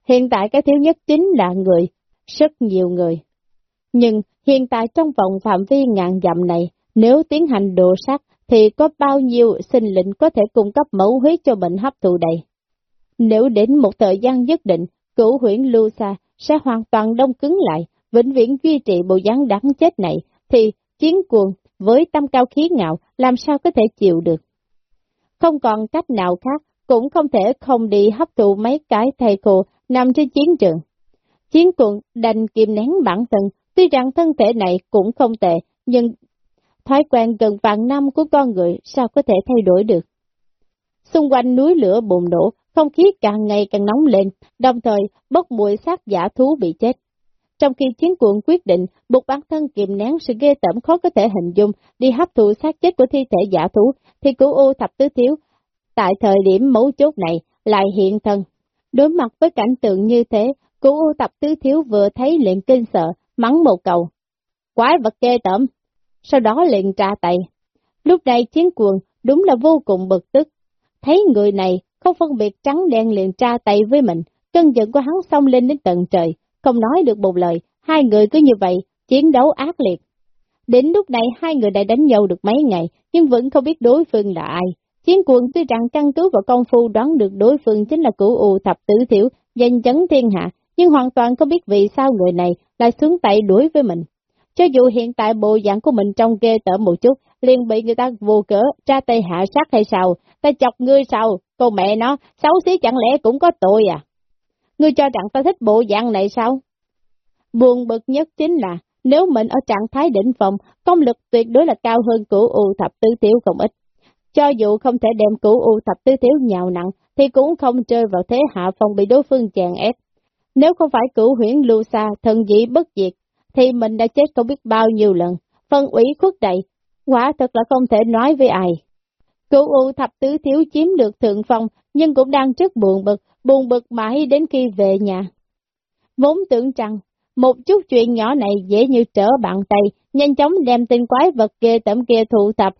hiện tại cái thiếu nhất chính là người, rất nhiều người. Nhưng hiện tại trong vòng phạm vi ngàn dặm này, nếu tiến hành đồ sát thì có bao nhiêu sinh lệnh có thể cung cấp mẫu huyết cho bệnh hấp thụ đầy. Nếu đến một thời gian nhất định, cửu huyển lưu xa sẽ hoàn toàn đông cứng lại, vĩnh viễn duy trì bộ dáng đáng chết này, thì chiến cuồng với tâm cao khí ngạo làm sao có thể chịu được. Không còn cách nào khác, cũng không thể không đi hấp thụ mấy cái thầy khô nằm trên chiến trường. Chiến cuồng đành kiềm nén bản thân, tuy rằng thân thể này cũng không tệ, nhưng thói quen gần vạn năm của con người sao có thể thay đổi được. Xung quanh núi lửa bùng nổ, không khí càng ngày càng nóng lên, đồng thời bốc mùi xác giả thú bị chết. Trong khi chiến cuộn quyết định buộc bản thân kiềm nén sự ghê tởm khó có thể hình dung đi hấp thụ xác chết của thi thể giả thú, thì cửu ô thập tứ thiếu. Tại thời điểm mấu chốt này, lại hiện thân. Đối mặt với cảnh tượng như thế, cửu u tập tứ thiếu vừa thấy liền kinh sợ, mắng một cầu. Quái vật kê tởm! Sau đó liền tra tay. Lúc này chiến cuồng đúng là vô cùng bực tức. Thấy người này không phân biệt trắng đen liền tra tay với mình, cơn giận của hắn xông lên đến tận trời, không nói được một lời, hai người cứ như vậy, chiến đấu ác liệt. Đến lúc này hai người đã đánh nhau được mấy ngày, nhưng vẫn không biết đối phương là ai. Chiến quân tuy rằng căn cứ vào công phu đoán được đối phương chính là cửu u thập tử thiểu, danh chấn thiên hạ, nhưng hoàn toàn không biết vì sao người này lại xuống tay đuổi với mình. Cho dù hiện tại bộ dạng của mình trong ghê tởm một chút, liền bị người ta vô cỡ, tra tay hạ sát hay sao, ta chọc ngươi sao, cô mẹ nó, xấu xí chẳng lẽ cũng có tội à? Ngươi cho rằng ta thích bộ dạng này sao? Buồn bực nhất chính là, nếu mình ở trạng thái đỉnh phòng, công lực tuyệt đối là cao hơn cửu u thập tứ thiếu không ít. Cho dù không thể đem cửu u thập tứ thiếu nhào nặng, thì cũng không chơi vào thế hạ phòng bị đối phương chèn ép. Nếu không phải cửu huyễn lưu xa, thần dĩ bất diệt, thì mình đã chết không biết bao nhiêu lần. Phân ủy khuất đầy, quả thật là không thể nói với ai. Cửu u thập tứ thiếu chiếm được thượng phong, nhưng cũng đang rất buồn bực, buồn bực mãi đến khi về nhà. Vốn tưởng rằng, một chút chuyện nhỏ này dễ như trở bàn tay, nhanh chóng đem tên quái vật kia tẩm kia thụ tập.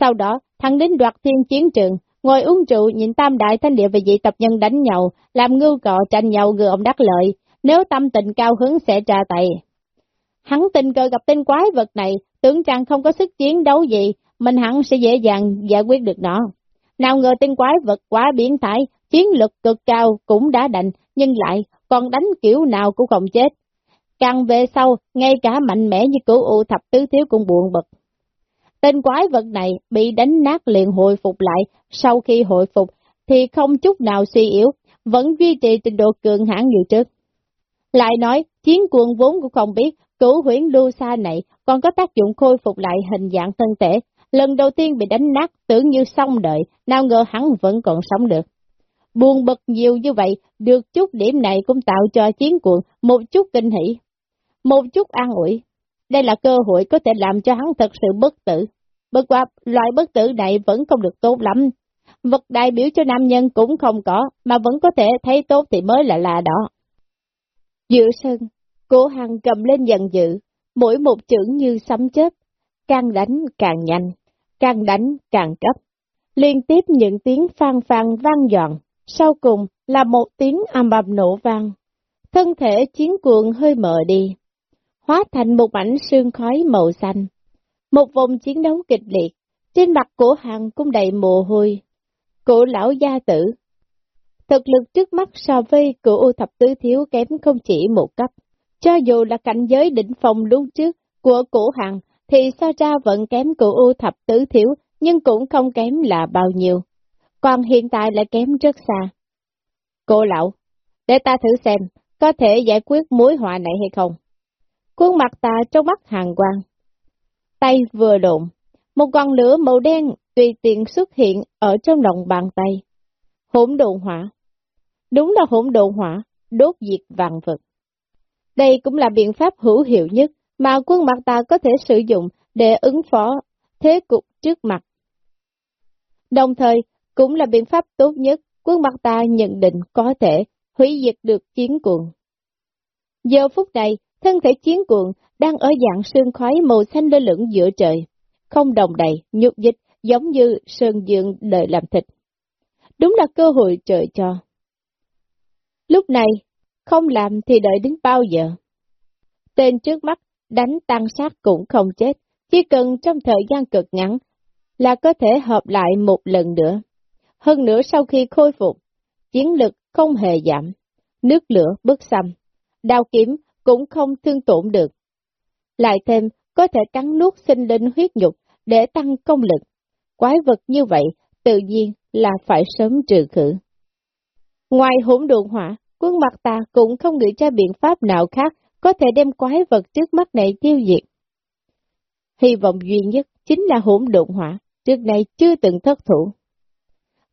Sau đó, thằng đến đoạt thiên chiến trường, ngồi uống rượu nhìn tam đại thanh địa về dị tập nhân đánh nhau, làm ngưu cọ tranh nhau gừa ông đắc lợi, nếu tâm tình cao hứng sẽ tra tay. Hắn tình cờ gặp tên quái vật này, tưởng rằng không có sức chiến đấu gì, mình hẳn sẽ dễ dàng giải quyết được nó. Nào ngờ tên quái vật quá biến thái, chiến lực cực cao cũng đã đành, nhưng lại còn đánh kiểu nào cũng không chết. Càng về sau, ngay cả mạnh mẽ như cửu u thập tứ thiếu cũng buồn bực. Tên quái vật này bị đánh nát liền hồi phục lại, sau khi hồi phục thì không chút nào suy yếu, vẫn duy trì trình độ cường hãn như trước. Lại nói, chiến cuồng vốn cũng không biết, cửu huyễn lưu xa này còn có tác dụng khôi phục lại hình dạng thân thể. Lần đầu tiên bị đánh nát tưởng như xong đợi, nào ngờ hắn vẫn còn sống được. Buồn bực nhiều như vậy, được chút điểm này cũng tạo cho chiến cuồng một chút kinh hỉ, một chút an ủi. Đây là cơ hội có thể làm cho hắn thật sự bất tử. Bất quá, loại bất tử này vẫn không được tốt lắm. Vật đại biểu cho nam nhân cũng không có, mà vẫn có thể thấy tốt thì mới là là đó. Giữa sân, Cô Hằng cầm lên dần dự, mỗi một chữ như sấm chớp, càng đánh càng nhanh, càng đánh càng cấp. Liên tiếp những tiếng phan phan vang dọn, sau cùng là một tiếng ầm ầm nổ vang. Thân thể chiến cuồng hơi mờ đi, hóa thành một mảnh sương khói màu xanh. Một vòng chiến đấu kịch liệt, trên mặt của hàng cũng đầy mồ hôi. Cổ lão gia tử, thực lực trước mắt so với của thập tứ thiếu kém không chỉ một cấp. Cho dù là cảnh giới đỉnh phòng lúc trước của cổ hằng, thì so ra vẫn kém cổ u thập tứ thiếu, nhưng cũng không kém là bao nhiêu. Còn hiện tại lại kém rất xa. Cô lão, để ta thử xem, có thể giải quyết mối họa này hay không? Khuôn mặt ta trong mắt hàng quang. Tay vừa đụng, một con lửa màu đen tùy tiện xuất hiện ở trong lòng bàn tay. Hỗn độn hỏa. Đúng là hỗn độn hỏa, đốt diệt vạn vật. Đây cũng là biện pháp hữu hiệu nhất mà quân mặt ta có thể sử dụng để ứng phó thế cục trước mặt. Đồng thời, cũng là biện pháp tốt nhất quân mặt ta nhận định có thể hủy diệt được chiến cuồng. Giờ phút này, thân thể chiến cuồng đang ở dạng sương khói màu xanh lơ lửng giữa trời, không đồng đầy, nhục dịch, giống như sơn dương đợi làm thịt. Đúng là cơ hội trời cho. Lúc này, không làm thì đợi đến bao giờ. Tên trước mắt đánh tăng sát cũng không chết, chỉ cần trong thời gian cực ngắn là có thể hợp lại một lần nữa. Hơn nữa sau khi khôi phục, chiến lực không hề giảm, nước lửa bức xăm, đao kiếm cũng không thương tổn được. Lại thêm, có thể cắn nuốt sinh linh huyết nhục để tăng công lực. Quái vật như vậy, tự nhiên là phải sớm trừ khử. Ngoài hỗn độn hỏa, quân mặt ta cũng không nghĩ ra biện pháp nào khác có thể đem quái vật trước mắt này tiêu diệt. Hy vọng duy nhất chính là hỗn độn hỏa, trước này chưa từng thất thủ.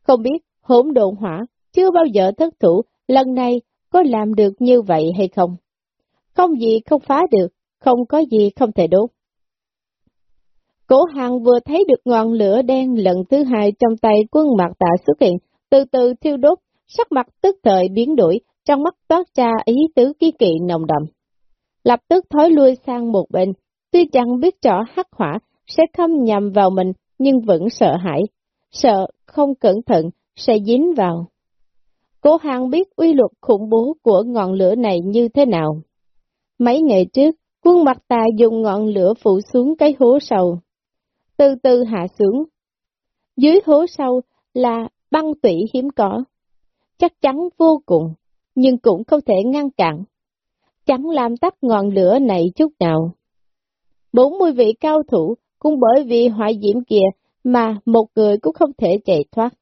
Không biết hỗn độn hỏa chưa bao giờ thất thủ, lần này có làm được như vậy hay không? Không gì không phá được, không có gì không thể đốt. Cổ hàng vừa thấy được ngọn lửa đen lần thứ hai trong tay quân mặt tạ xuất hiện, từ từ thiêu đốt, sắc mặt tức thời biến đổi, trong mắt toát ra ý tứ ký kỵ nồng đậm. Lập tức thói lui sang một bên, tuy chẳng biết rõ hắc hỏa sẽ không nhầm vào mình, nhưng vẫn sợ hãi, sợ không cẩn thận sẽ dính vào. Cố hàng biết uy luật khủng bố của ngọn lửa này như thế nào. Mấy ngày trước, quân mặt tà dùng ngọn lửa phụ xuống cái hố sâu, từ từ hạ xuống. Dưới hố sâu là băng tủy hiếm có, chắc chắn vô cùng, nhưng cũng không thể ngăn cản. Chẳng làm tắt ngọn lửa này chút nào. Bốn mươi vị cao thủ cũng bởi vì hỏa diễm kia mà một người cũng không thể chạy thoát.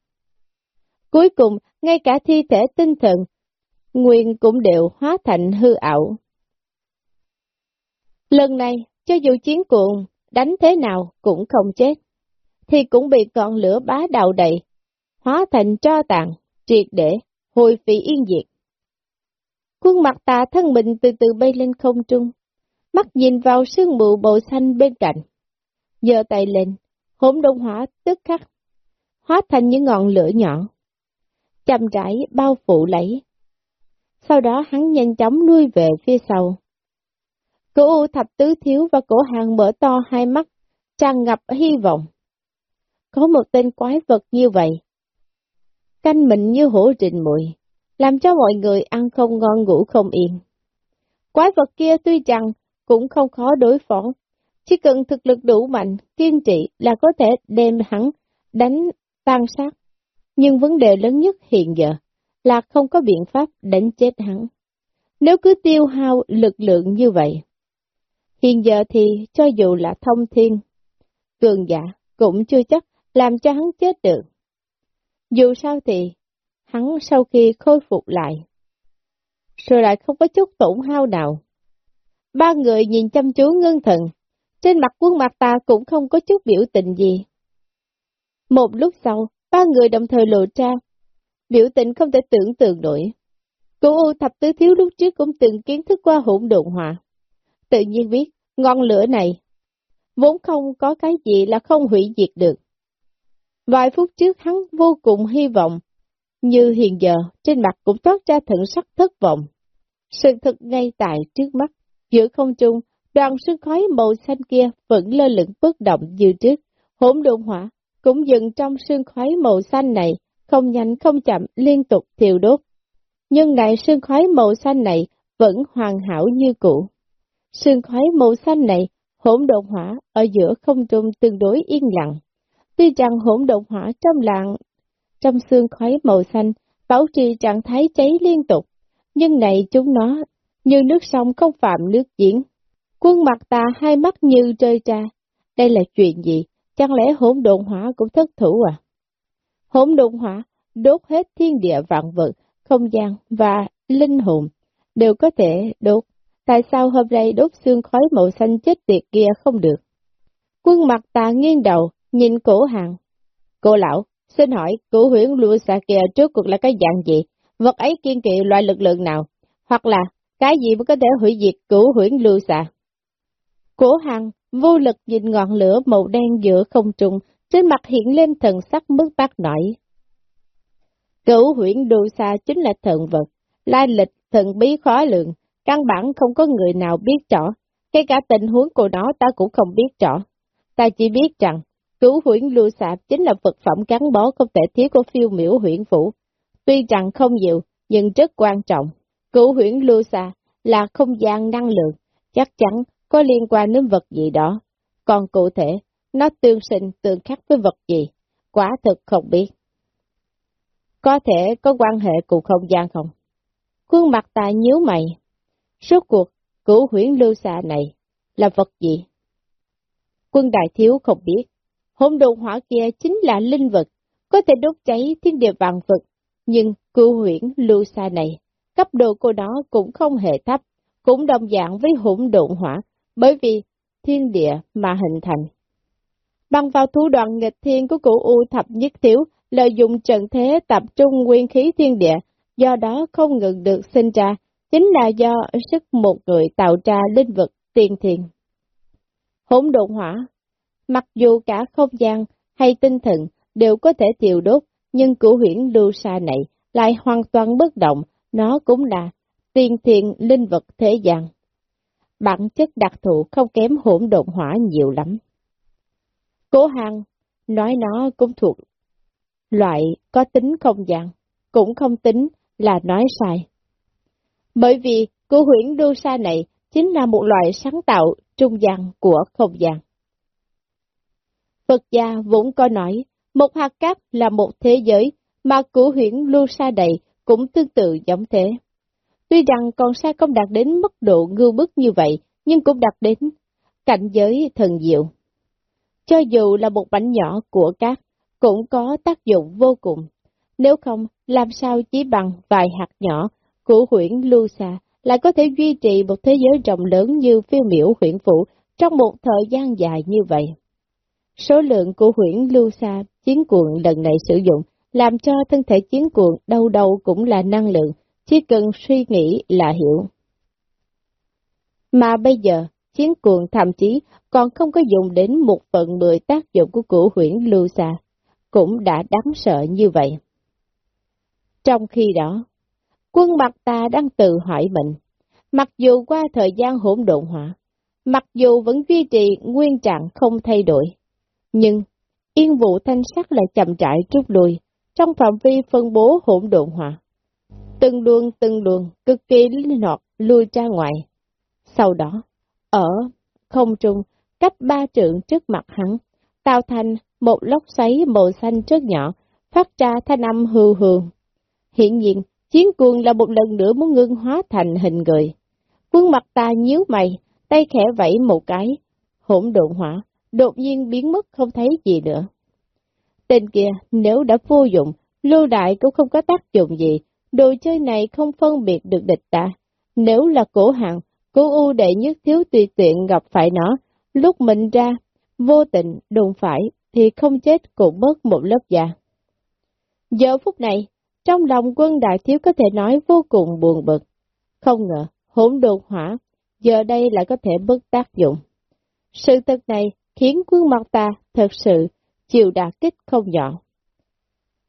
Cuối cùng, ngay cả thi thể tinh thần, nguyên cũng đều hóa thành hư ảo. Lần này, cho dù chiến cuộn đánh thế nào cũng không chết, thì cũng bị ngọn lửa bá đạo đầy, hóa thành cho tàn, triệt để, hồi phi yên diệt. Khuôn mặt tà thân mình từ từ bay lên không trung, mắt nhìn vào sương mù bầu xanh bên cạnh. giờ tay lên, hỗn đông hỏa tức khắc, hóa thành những ngọn lửa nhỏ, chậm rãi bao phủ lấy. Sau đó hắn nhanh chóng nuôi về phía sau. Cổ u thập tứ thiếu và cổ hàng mở to hai mắt, tràn ngập hy vọng. Có một tên quái vật như vậy. Canh mình như hổ trình mùi, làm cho mọi người ăn không ngon ngủ không yên. Quái vật kia tuy rằng cũng không khó đối phó, chỉ cần thực lực đủ mạnh, kiên trị là có thể đem hắn đánh tan sát. Nhưng vấn đề lớn nhất hiện giờ là không có biện pháp đánh chết hắn. Nếu cứ tiêu hao lực lượng như vậy, hiện giờ thì cho dù là thông thiên, cường giả cũng chưa chắc làm cho hắn chết được. Dù sao thì, hắn sau khi khôi phục lại, rồi lại không có chút tổn hao nào. Ba người nhìn chăm chú ngưng thần, trên mặt quân mặt ta cũng không có chút biểu tình gì. Một lúc sau, ba người đồng thời lộ ra, biểu tình không thể tưởng tượng nổi. Cô U thập tứ thiếu lúc trước cũng từng kiến thức qua hỗn độn hỏa. Tự nhiên biết, ngọn lửa này, vốn không có cái gì là không hủy diệt được. Vài phút trước hắn vô cùng hy vọng, như hiện giờ trên mặt cũng toát ra thận sắc thất vọng. Sự thật ngay tại trước mắt, giữa không trung, đoàn sương khói màu xanh kia vẫn lơ lửng bất động như trước, hỗn độn hỏa cũng dừng trong sương khói màu xanh này, không nhanh không chậm liên tục thiêu đốt. Nhưng đại sương khói màu xanh này vẫn hoàn hảo như cũ. Sương khói màu xanh này, hỗn độn hỏa ở giữa không trung tương đối yên lặng. Tuy rằng hỗn độn hỏa trong làng, trong sương khói màu xanh, bảo trì trạng thái cháy liên tục, nhưng này chúng nó như nước sông không phạm nước diễn. Quân mặt ta hai mắt như rơi ra. Đây là chuyện gì? Chẳng lẽ hỗn độn hỏa cũng thất thủ à? Hỗn độn hỏa đốt hết thiên địa vạn vật, không gian và linh hồn đều có thể đốt. Tại sao hôm nay đốt xương khói màu xanh chết tiệt kia không được? Quân mặt ta nghiêng đầu, nhìn cổ hàng. Cô lão, xin hỏi, cổ huyễn lua xà kia trước cuộc là cái dạng gì? Vật ấy kiên kỵ loại lực lượng nào? Hoặc là, cái gì mới có thể hủy diệt cổ huyễn lưu xà? Cổ hàng vô lực nhìn ngọn lửa màu đen giữa không trung, trên mặt hiện lên thần sắc mức bác nổi. Cửu huyễn đô xa chính là thần vật, lai lịch thần bí khó lường căn bản không có người nào biết rõ, cái cả tình huống của nó ta cũng không biết rõ. Ta chỉ biết rằng, cứu huyễn lưu sạp chính là vật phẩm gắn bó không thể thiếu của phiêu miểu huyễn phủ. Tuy rằng không nhiều, nhưng rất quan trọng. Cứu huyễn lưu xa là không gian năng lượng, chắc chắn có liên quan đến vật gì đó. Còn cụ thể, nó tương sinh tương khắc với vật gì, quả thực không biết. Có thể có quan hệ cùng không gian không? Khuôn mặt ta nhíu mày số cuộc, cửu huyễn lưu xạ này là vật gì? Quân đại thiếu không biết. Hỗn độn hỏa kia chính là linh vật, có thể đốt cháy thiên địa vạn vật. Nhưng cửu huyễn lưu xa này, cấp độ của nó cũng không hề thấp, cũng đồng dạng với hỗn độn hỏa, bởi vì thiên địa mà hình thành. Bằng vào thủ đoạn nghịch thiên của cụ U thập nhất thiếu, lợi dụng trận thế tập trung nguyên khí thiên địa, do đó không ngừng được sinh ra, chính là do sức một người tạo ra linh vật tiên thiền. Hỗn độn hỏa, mặc dù cả không gian hay tinh thần đều có thể thiêu đốt, nhưng cửu huyển lưu sa này lại hoàn toàn bất động, nó cũng là tiên thiền linh vật thế gian. Bản chất đặc thù không kém hỗn độn hỏa nhiều lắm. Cố hàng nói nó cũng thuộc loại có tính không gian, cũng không tính là nói sai. Bởi vì cô huyễn đô sa này chính là một loại sáng tạo trung gian của không gian. Phật gia vốn có nói, một hạt cát là một thế giới, mà cửu huyễn lưu sa đầy cũng tương tự giống thế. Tuy rằng con sa không đạt đến mức độ ngưu bức như vậy, nhưng cũng đạt đến cảnh giới thần diệu. Cho dù là một bánh nhỏ của cát, cũng có tác dụng vô cùng. Nếu không, làm sao chỉ bằng vài hạt nhỏ của huyện lưu xa lại có thể duy trì một thế giới rộng lớn như phiêu miểu huyện phủ trong một thời gian dài như vậy. Số lượng của huyện lưu xa chiến cuộn lần này sử dụng làm cho thân thể chiến cuộn đâu đâu cũng là năng lượng, chỉ cần suy nghĩ là hiểu. Mà bây giờ, chiến cuộn thậm chí còn không có dùng đến một phần mười tác dụng của cửu huyễn lưu xa, cũng đã đáng sợ như vậy. Trong khi đó, quân mặt ta đang tự hỏi mình, mặc dù qua thời gian hỗn độn hỏa, mặc dù vẫn duy trì nguyên trạng không thay đổi, nhưng yên vụ thanh sắc lại chậm rãi rút lui trong phạm vi phân bố hỗn độn hỏa. Từng luồng từng luồng cực kỳ linh hoạt lui ra ngoài. Sau đó, ở không trung, cách ba trượng trước mặt hắn, tạo thành một lốc xoáy màu xanh rất nhỏ, phát ra thanh âm hư hường Hiện nhiên, chiến cuồng là một lần nữa muốn ngưng hóa thành hình người. Quân mặt ta nhíu mày, tay khẽ vẫy một cái, hỗn độn hỏa, đột nhiên biến mất không thấy gì nữa. Tên kia, nếu đã vô dụng, lưu đại cũng không có tác dụng gì, đồ chơi này không phân biệt được địch ta. Nếu là cổ hạng, cố ưu đệ nhất thiếu tùy tiện gặp phải nó, lúc mình ra, vô tình, đụng phải, thì không chết cũng mất một lớp da. Giờ phút này, trong lòng quân đại thiếu có thể nói vô cùng buồn bực. Không ngờ, hỗn độn hỏa, giờ đây lại có thể bất tác dụng. Sự thật này khiến quân mặt ta thật sự chịu đả kích không nhỏ.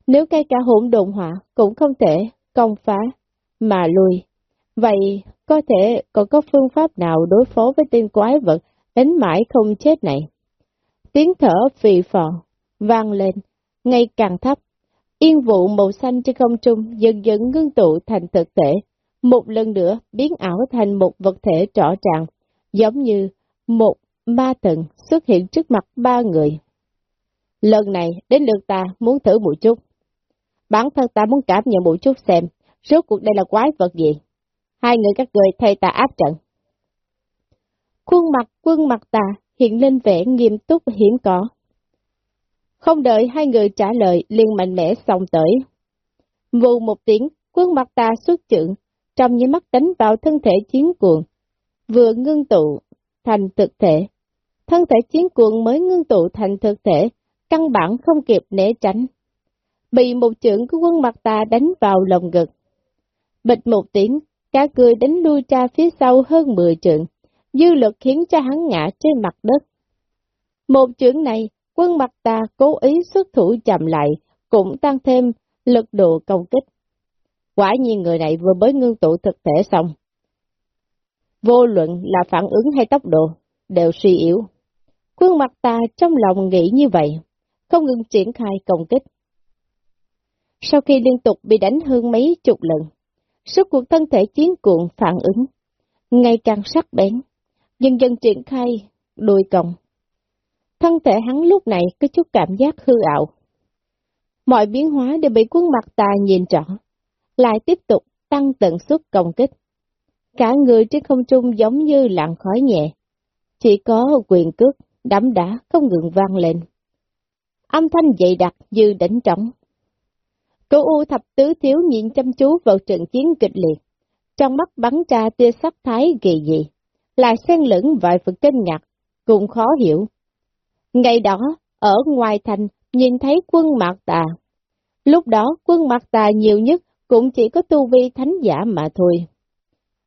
Nếu cây cả hỗn độn hỏa cũng không thể công phá mà lui, vậy có thể còn có phương pháp nào đối phó với tên quái vật đánh mãi không chết này? Tiếng thở phì phò, vang lên, ngày càng thấp. Yên vụ màu xanh trên không trung dần dần ngưng tụ thành thực thể, một lần nữa biến ảo thành một vật thể rõ ràng, giống như một ma thần xuất hiện trước mặt ba người. Lần này đến lượt ta muốn thử một chút. Bản thân ta muốn cảm nhận một chút xem, rốt cuộc đây là quái vật gì. Hai người các người thay ta áp trận. Khuôn mặt quân mặt ta hiện lên vẻ nghiêm túc hiểm có. Không đợi hai người trả lời, liền mạnh mẽ xông tới. Vù một tiếng, quân mặt ta xuất trưởng, trong những mắt đánh vào thân thể chiến cuồng, vừa ngưng tụ thành thực thể. Thân thể chiến cuồng mới ngưng tụ thành thực thể, căn bản không kịp né tránh. Bị một trưởng của quân mặt ta đánh vào lồng ngực. Bịch một tiếng, cả cười đánh lui ra phía sau hơn 10 trượng, dư lực khiến cho hắn ngã trên mặt đất. Một chưởng này, quân mặt ta cố ý xuất thủ chậm lại, cũng tăng thêm lực độ công kích. Quả nhiên người này vừa mới ngưng tụ thực thể xong. Vô luận là phản ứng hay tốc độ, đều suy yếu. Quân mặt ta trong lòng nghĩ như vậy, không ngừng triển khai công kích. Sau khi liên tục bị đánh hơn mấy chục lần, sức cuộc thân thể chiến cuộn phản ứng, ngày càng sắc bén, dần dần triển khai đôi còng. Thân thể hắn lúc này có chút cảm giác hư ảo. Mọi biến hóa đều bị quân mặt ta nhìn rõ, lại tiếp tục tăng tần suất công kích. Cả người trên không trung giống như lặng khói nhẹ, chỉ có quyền cước, đấm đá không ngừng vang lên. Âm thanh dậy đặc như đánh trống. Cô U thập tứ thiếu nhìn chăm chú vào trận chiến kịch liệt, trong mắt bắn ra tia sắc thái kỳ dị, lại xen lẫn vài phần kinh ngạc, cùng khó hiểu. Ngày đó, ở ngoài thành, nhìn thấy quân Mạc Tà. Lúc đó, quân Mạc Tà nhiều nhất cũng chỉ có tu vi thánh giả mà thôi.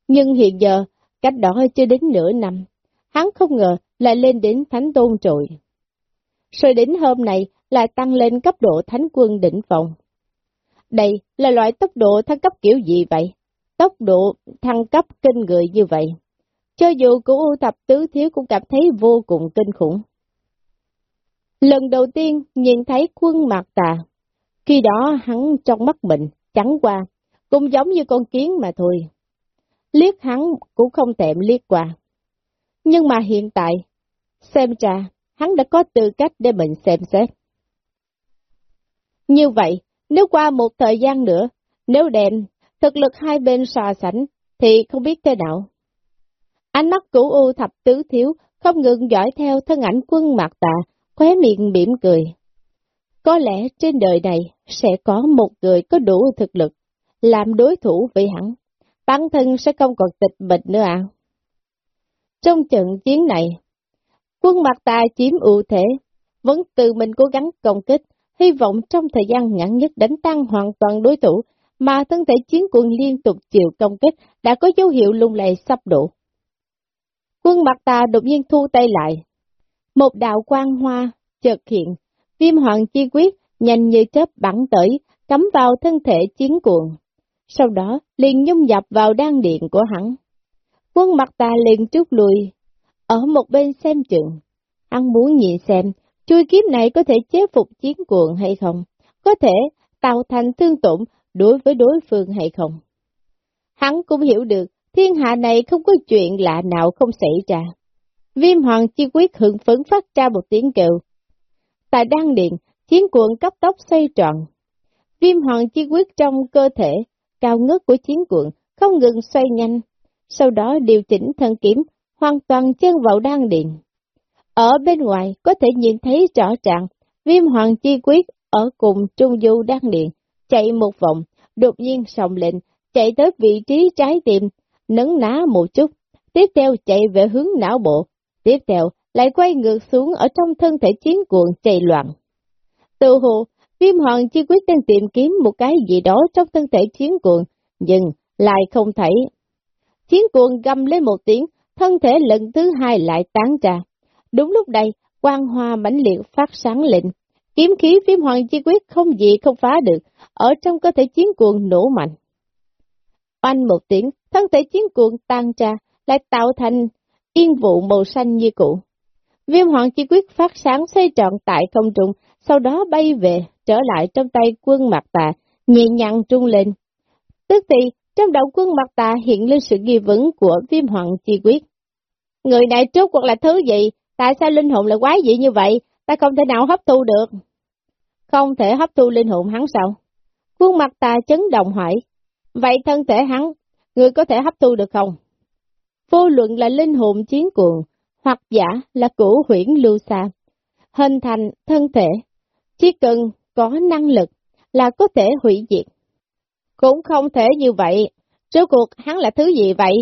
Nhưng hiện giờ, cách đó chưa đến nửa năm, hắn không ngờ lại lên đến thánh tôn trội. Rồi đến hôm này lại tăng lên cấp độ thánh quân đỉnh phòng. Đây là loại tốc độ thăng cấp kiểu gì vậy? Tốc độ thăng cấp kinh người như vậy. Cho dù của U thập tứ thiếu cũng cảm thấy vô cùng kinh khủng. Lần đầu tiên nhìn thấy quân mạc tà, khi đó hắn trong mắt mình, trắng qua, cũng giống như con kiến mà thôi. Liếc hắn cũng không tệm liếc qua. Nhưng mà hiện tại, xem ra, hắn đã có tư cách để mình xem xét. Như vậy, nếu qua một thời gian nữa, nếu đèn, thực lực hai bên so sánh, thì không biết thế nào. Ánh mắt cũ u thập tứ thiếu, không ngừng dõi theo thân ảnh quân mạc tà, khóe miệng mỉm cười. Có lẽ trên đời này sẽ có một người có đủ thực lực, làm đối thủ với hắn, bản thân sẽ không còn tịch mịch nữa à. Trong trận chiến này, quân mặt ta chiếm ưu thế, vẫn tự mình cố gắng công kích, hy vọng trong thời gian ngắn nhất đánh tan hoàn toàn đối thủ, mà thân thể chiến quân liên tục chịu công kích đã có dấu hiệu lung lay sắp đổ. Quân mặt ta đột nhiên thu tay lại. Một đạo quang hoa chợt hiện, viêm hoàng chi quyết nhanh như chớp bắn tới, cắm vào thân thể chiến cuồng. Sau đó liền nhung nhập vào đan điện của hắn. Quân mặt ta liền trút lùi, ở một bên xem chừng. Hắn muốn nhìn xem, chui kiếm này có thể chế phục chiến cuồng hay không, có thể tạo thành thương tổn đối với đối phương hay không. Hắn cũng hiểu được, thiên hạ này không có chuyện lạ nào không xảy ra. Viêm hoàng chi quyết hưởng phấn phát ra một tiếng kêu. Tại đan điện, chiến cuộn cấp tốc xoay tròn. Viêm hoàng chi quyết trong cơ thể, cao ngất của chiến cuộn không ngừng xoay nhanh, sau đó điều chỉnh thân kiếm, hoàn toàn chân vào đan điện. Ở bên ngoài có thể nhìn thấy rõ ràng, viêm hoàng chi quyết ở cùng trung du đan điện, chạy một vòng, đột nhiên sòng lệnh, chạy tới vị trí trái tim, nấn ná một chút, tiếp theo chạy về hướng não bộ, tiếp theo lại quay ngược xuống ở trong thân thể chiến cuộn chạy loạn. Tự hồ, viêm hoàng chi quyết đang tìm kiếm một cái gì đó trong thân thể chiến cuộn, nhưng lại không thấy. Chiến cuộn gầm lên một tiếng, thân thể lần thứ hai lại tán ra. Đúng lúc đây, quang hoa mãnh liệt phát sáng lên, kiếm khí viêm hoàng chi quyết không gì không phá được, ở trong cơ thể chiến cuộn nổ mạnh. Oanh một tiếng, thân thể chiến cuộn tan ra, lại tạo thành yên vụ màu xanh như cũ. Viêm hoàng chi quyết phát sáng xoay trọn tại không trung, sau đó bay về, trở lại trong tay quân mặt tà, nhẹ nhàng trung lên. Tức thì, trong đầu quân mặt tà hiện lên sự nghi vấn của viêm hoàng chi quyết. Người này trước cuộc là thứ gì? Tại sao linh hồn lại quái dị như vậy? Ta không thể nào hấp thu được. Không thể hấp thu linh hồn hắn sao? Quân mặt tà chấn động hỏi. Vậy thân thể hắn, người có thể hấp thu được không? Vô luận là linh hồn chiến cuồng, hoặc giả là củ huyễn lưu xa. Hình thành thân thể, chỉ cần có năng lực là có thể hủy diệt. Cũng không thể như vậy, rốt cuộc hắn là thứ gì vậy?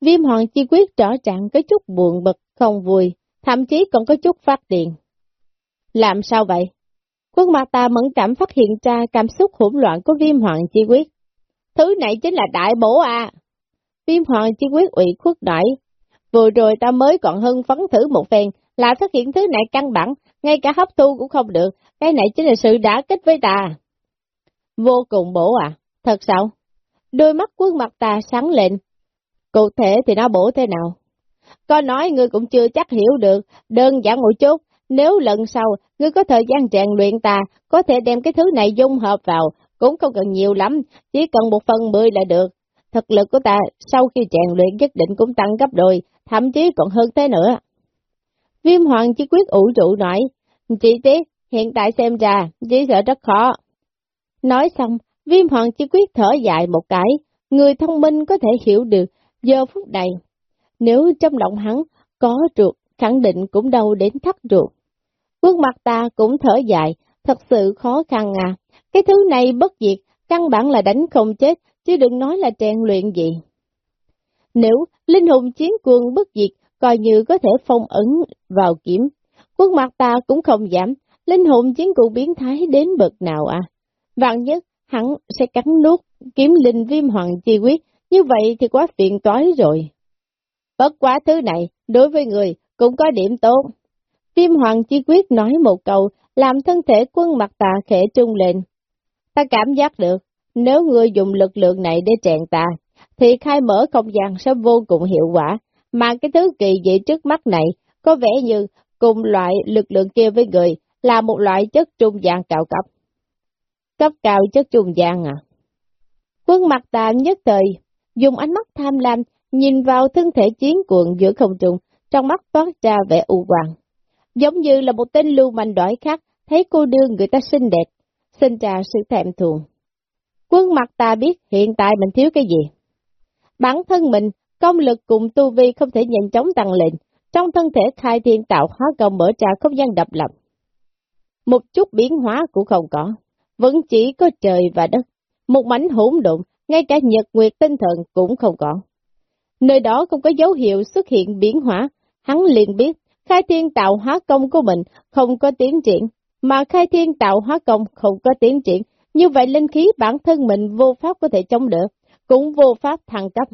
Viêm hoàng chi quyết rõ ràng có chút buồn bực, không vui, thậm chí còn có chút phát điện. Làm sao vậy? Quân mặt ta mẫn cảm phát hiện ra cảm xúc hỗn loạn của viêm hoàng chi quyết. Thứ này chính là đại bổ à! Viêm hoàng chi quyết ủy khuất nổi. Vừa rồi ta mới còn hưng phấn thử một phen, là phát hiện thứ này căn bản, ngay cả hấp thu cũng không được, cái này chính là sự đã kích với ta. Vô cùng bổ à, thật sao? Đôi mắt quân mặt ta sáng lên. Cụ thể thì nó bổ thế nào? Có nói ngươi cũng chưa chắc hiểu được, đơn giản một chút, nếu lần sau ngươi có thời gian rèn luyện ta, có thể đem cái thứ này dung hợp vào, cũng không cần nhiều lắm, chỉ cần một phần mười là được. Thực lực của ta sau khi rèn luyện nhất định cũng tăng gấp đôi, thậm chí còn hơn thế nữa. Viêm hoàng chỉ quyết ủ trụ nói, chỉ tiếc, hiện tại xem ra, chỉ sợ rất khó. Nói xong, viêm hoàng chỉ quyết thở dài một cái, người thông minh có thể hiểu được, giờ phút này, nếu trong lòng hắn có ruột, khẳng định cũng đâu đến thắt ruột. Quân mặt ta cũng thở dài, thật sự khó khăn à, cái thứ này bất diệt, căn bản là đánh không chết, chứ đừng nói là rèn luyện gì. Nếu linh hồn chiến quân bất diệt, coi như có thể phong ấn vào kiếm, quân mặt ta cũng không giảm, linh hồn chiến cụ biến thái đến bậc nào à. Vạn nhất, hắn sẽ cắn nuốt kiếm linh viêm hoàng chi quyết, như vậy thì quá phiền toái rồi. Bất quá thứ này, đối với người, cũng có điểm tốt. Viêm hoàng chi quyết nói một câu, làm thân thể quân mặt tà khẽ trung lên. Ta cảm giác được, nếu ngươi dùng lực lượng này để chèn ta, thì khai mở không gian sẽ vô cùng hiệu quả, mà cái thứ kỳ dị trước mắt này có vẻ như cùng loại lực lượng kia với người là một loại chất trung gian cao cấp. Cấp cao chất trung gian à? Quân mặt ta nhất thời, dùng ánh mắt tham lam, nhìn vào thân thể chiến cuộn giữa không trung, trong mắt toát ra vẻ u hoàng. Giống như là một tên lưu manh đói khác, thấy cô đương người ta xinh đẹp, sinh ra sự thèm thuồng. Quân mặt ta biết hiện tại mình thiếu cái gì. Bản thân mình, công lực cùng tu vi không thể nhanh chóng tăng lên, trong thân thể khai thiên tạo hóa công mở ra không gian đập lập. Một chút biến hóa cũng không có, vẫn chỉ có trời và đất, một mảnh hỗn độn, ngay cả nhật nguyệt tinh thần cũng không có. Nơi đó không có dấu hiệu xuất hiện biến hóa, hắn liền biết khai thiên tạo hóa công của mình không có tiến triển, mà khai thiên tạo hóa công không có tiến triển, như vậy linh khí bản thân mình vô pháp có thể chống đỡ, cũng vô pháp thăng cấp.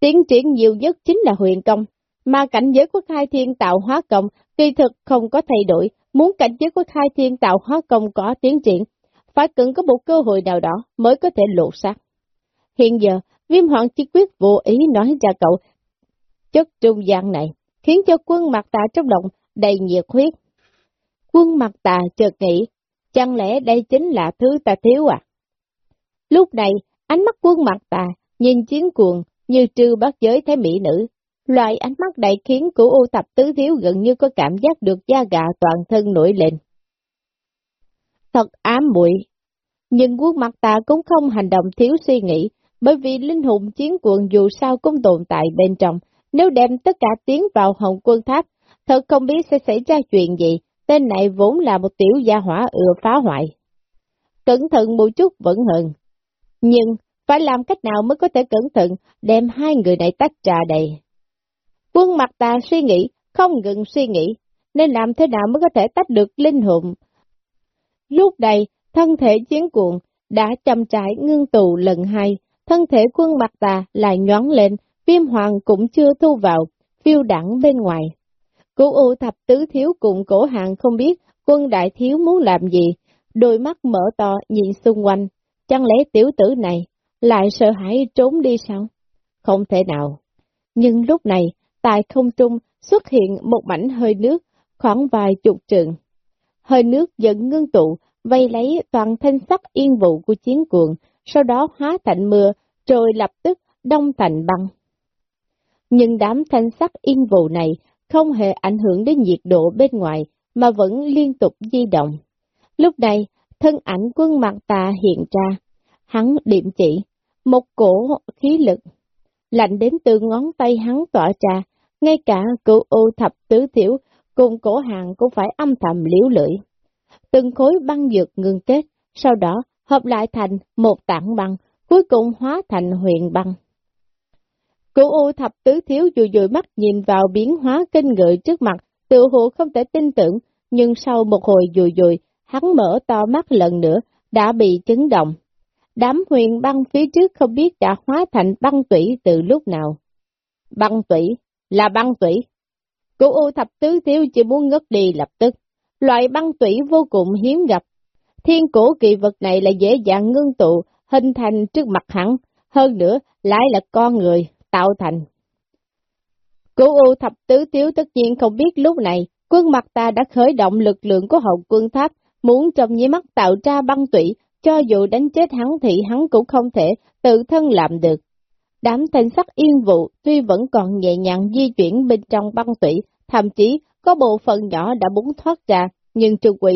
Tiến triển nhiều nhất chính là huyền công, mà cảnh giới của khai thiên tạo hóa công kỳ thực không có thay đổi, muốn cảnh giới của khai thiên tạo hóa công có tiến triển, phải cần có một cơ hội nào đó mới có thể lộ xác. Hiện giờ, viêm hoàng chi quyết vô ý nói ra cậu chất trung gian này, khiến cho quân mặt tà trong lòng đầy nhiệt huyết. Quân mặt tà chợt nghĩ, chẳng lẽ đây chính là thứ ta thiếu à? Lúc này, ánh mắt quân mặt ta nhìn chiến cuồng như trư bát giới thấy mỹ nữ. Loại ánh mắt này khiến cửu u tập tứ thiếu gần như có cảm giác được da gà toàn thân nổi lên. Thật ám muội nhưng quân mặt ta cũng không hành động thiếu suy nghĩ, bởi vì linh hồn chiến cuồng dù sao cũng tồn tại bên trong, nếu đem tất cả tiến vào hồng quân tháp, thật không biết sẽ xảy ra chuyện gì, tên này vốn là một tiểu gia hỏa ưa phá hoại. Cẩn thận một chút vẫn hơn. Nhưng, phải làm cách nào mới có thể cẩn thận đem hai người này tách trà đầy. Quân mặt ta suy nghĩ, không ngừng suy nghĩ, nên làm thế nào mới có thể tách được linh hồn. Lúc này, thân thể chiến cuộn đã chăm trải ngưng tù lần hai, thân thể quân mặt tà lại nhón lên, viêm hoàng cũng chưa thu vào, phiêu đẳng bên ngoài. Cụ u thập tứ thiếu cùng cổ hạng không biết quân đại thiếu muốn làm gì, đôi mắt mở to nhìn xung quanh, chẳng lẽ tiểu tử này lại sợ hãi trốn đi sao? Không thể nào. Nhưng lúc này, tại không trung xuất hiện một mảnh hơi nước, khoảng vài chục trường. Hơi nước dần ngưng tụ, vây lấy toàn thanh sắc yên vụ của chiến cuồng, sau đó hóa thành mưa, rồi lập tức đông thành băng. Nhưng đám thanh sắc yên vụ này không hề ảnh hưởng đến nhiệt độ bên ngoài, mà vẫn liên tục di động. Lúc này, thân ảnh quân mặt tà hiện ra, hắn điểm chỉ, một cổ khí lực, lạnh đến từ ngón tay hắn tỏa ra, ngay cả cựu ô thập tứ tiểu cùng cổ hàng cũng phải âm thầm liễu lưỡi. Từng khối băng dược ngừng kết, sau đó hợp lại thành một tảng băng, cuối cùng hóa thành huyền băng. Cụ U thập tứ thiếu dù dùi mắt nhìn vào biến hóa kinh người trước mặt, tự hồ không thể tin tưởng, nhưng sau một hồi dù dùi, hắn mở to mắt lần nữa, đã bị chấn động. Đám huyền băng phía trước không biết đã hóa thành băng tủy từ lúc nào. Băng tủy, là băng tủy. Cụ U thập tứ thiếu chỉ muốn ngất đi lập tức. Loại băng tủy vô cùng hiếm gặp. Thiên cổ kỳ vật này là dễ dàng ngưng tụ, hình thành trước mặt hắn, hơn nữa lại là con người, tạo thành. Cửu U thập tứ tiếu tất nhiên không biết lúc này, quân mặt ta đã khởi động lực lượng của hậu quân tháp, muốn trong nháy mắt tạo ra băng tủy, cho dù đánh chết hắn thì hắn cũng không thể tự thân làm được. Đám thanh sắc yên vụ tuy vẫn còn nhẹ nhàng di chuyển bên trong băng tủy, thậm chí có bộ phận nhỏ đã búng thoát ra, nhưng trừ quỳ,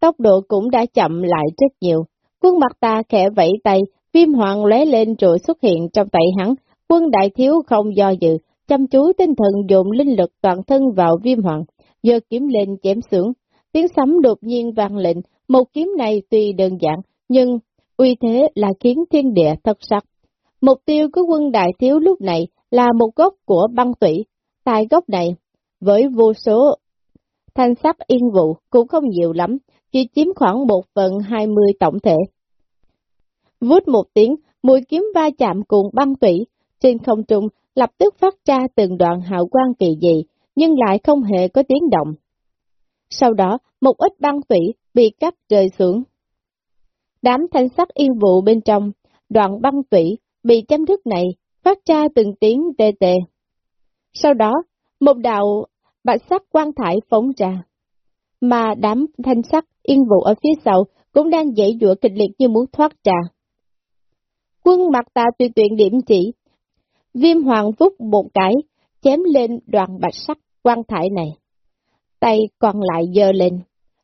tốc độ cũng đã chậm lại rất nhiều. Quân mặt ta khẽ vẫy tay, viêm hoàng lóe lên rồi xuất hiện trong tay hắn, quân đại thiếu không do dự, chăm chú tinh thần dồn linh lực toàn thân vào viêm hoàng, giờ kiếm lên chém xuống. Tiếng sấm đột nhiên vang lệnh, một kiếm này tuy đơn giản, nhưng uy thế là khiến thiên địa thật sắc. Mục tiêu của quân đại thiếu lúc này là một gốc của băng tủy. Tại gốc này, với vô số thanh sắc yên vụ cũng không nhiều lắm, chỉ chiếm khoảng một phần hai mươi tổng thể. Vút một tiếng, mũi kiếm va chạm cùng băng tủy, trên không trung lập tức phát ra từng đoạn hào quang kỳ dị, nhưng lại không hề có tiếng động. Sau đó, một ít băng tủy bị cắt rơi xuống. Đám thanh sắc yên vụ bên trong, đoạn băng tủy bị chấm thức này phát ra từng tiếng tê tê. Sau đó, một đạo bạch sắc quang thải phóng ra, mà đám thanh sắc yên vụ ở phía sau cũng đang dãy dụa kịch liệt như muốn thoát ra. Quân mặt ta tùy tuyện điểm chỉ, viêm hoàng vút một cái, chém lên đoàn bạch sắc quan thải này. Tay còn lại dơ lên,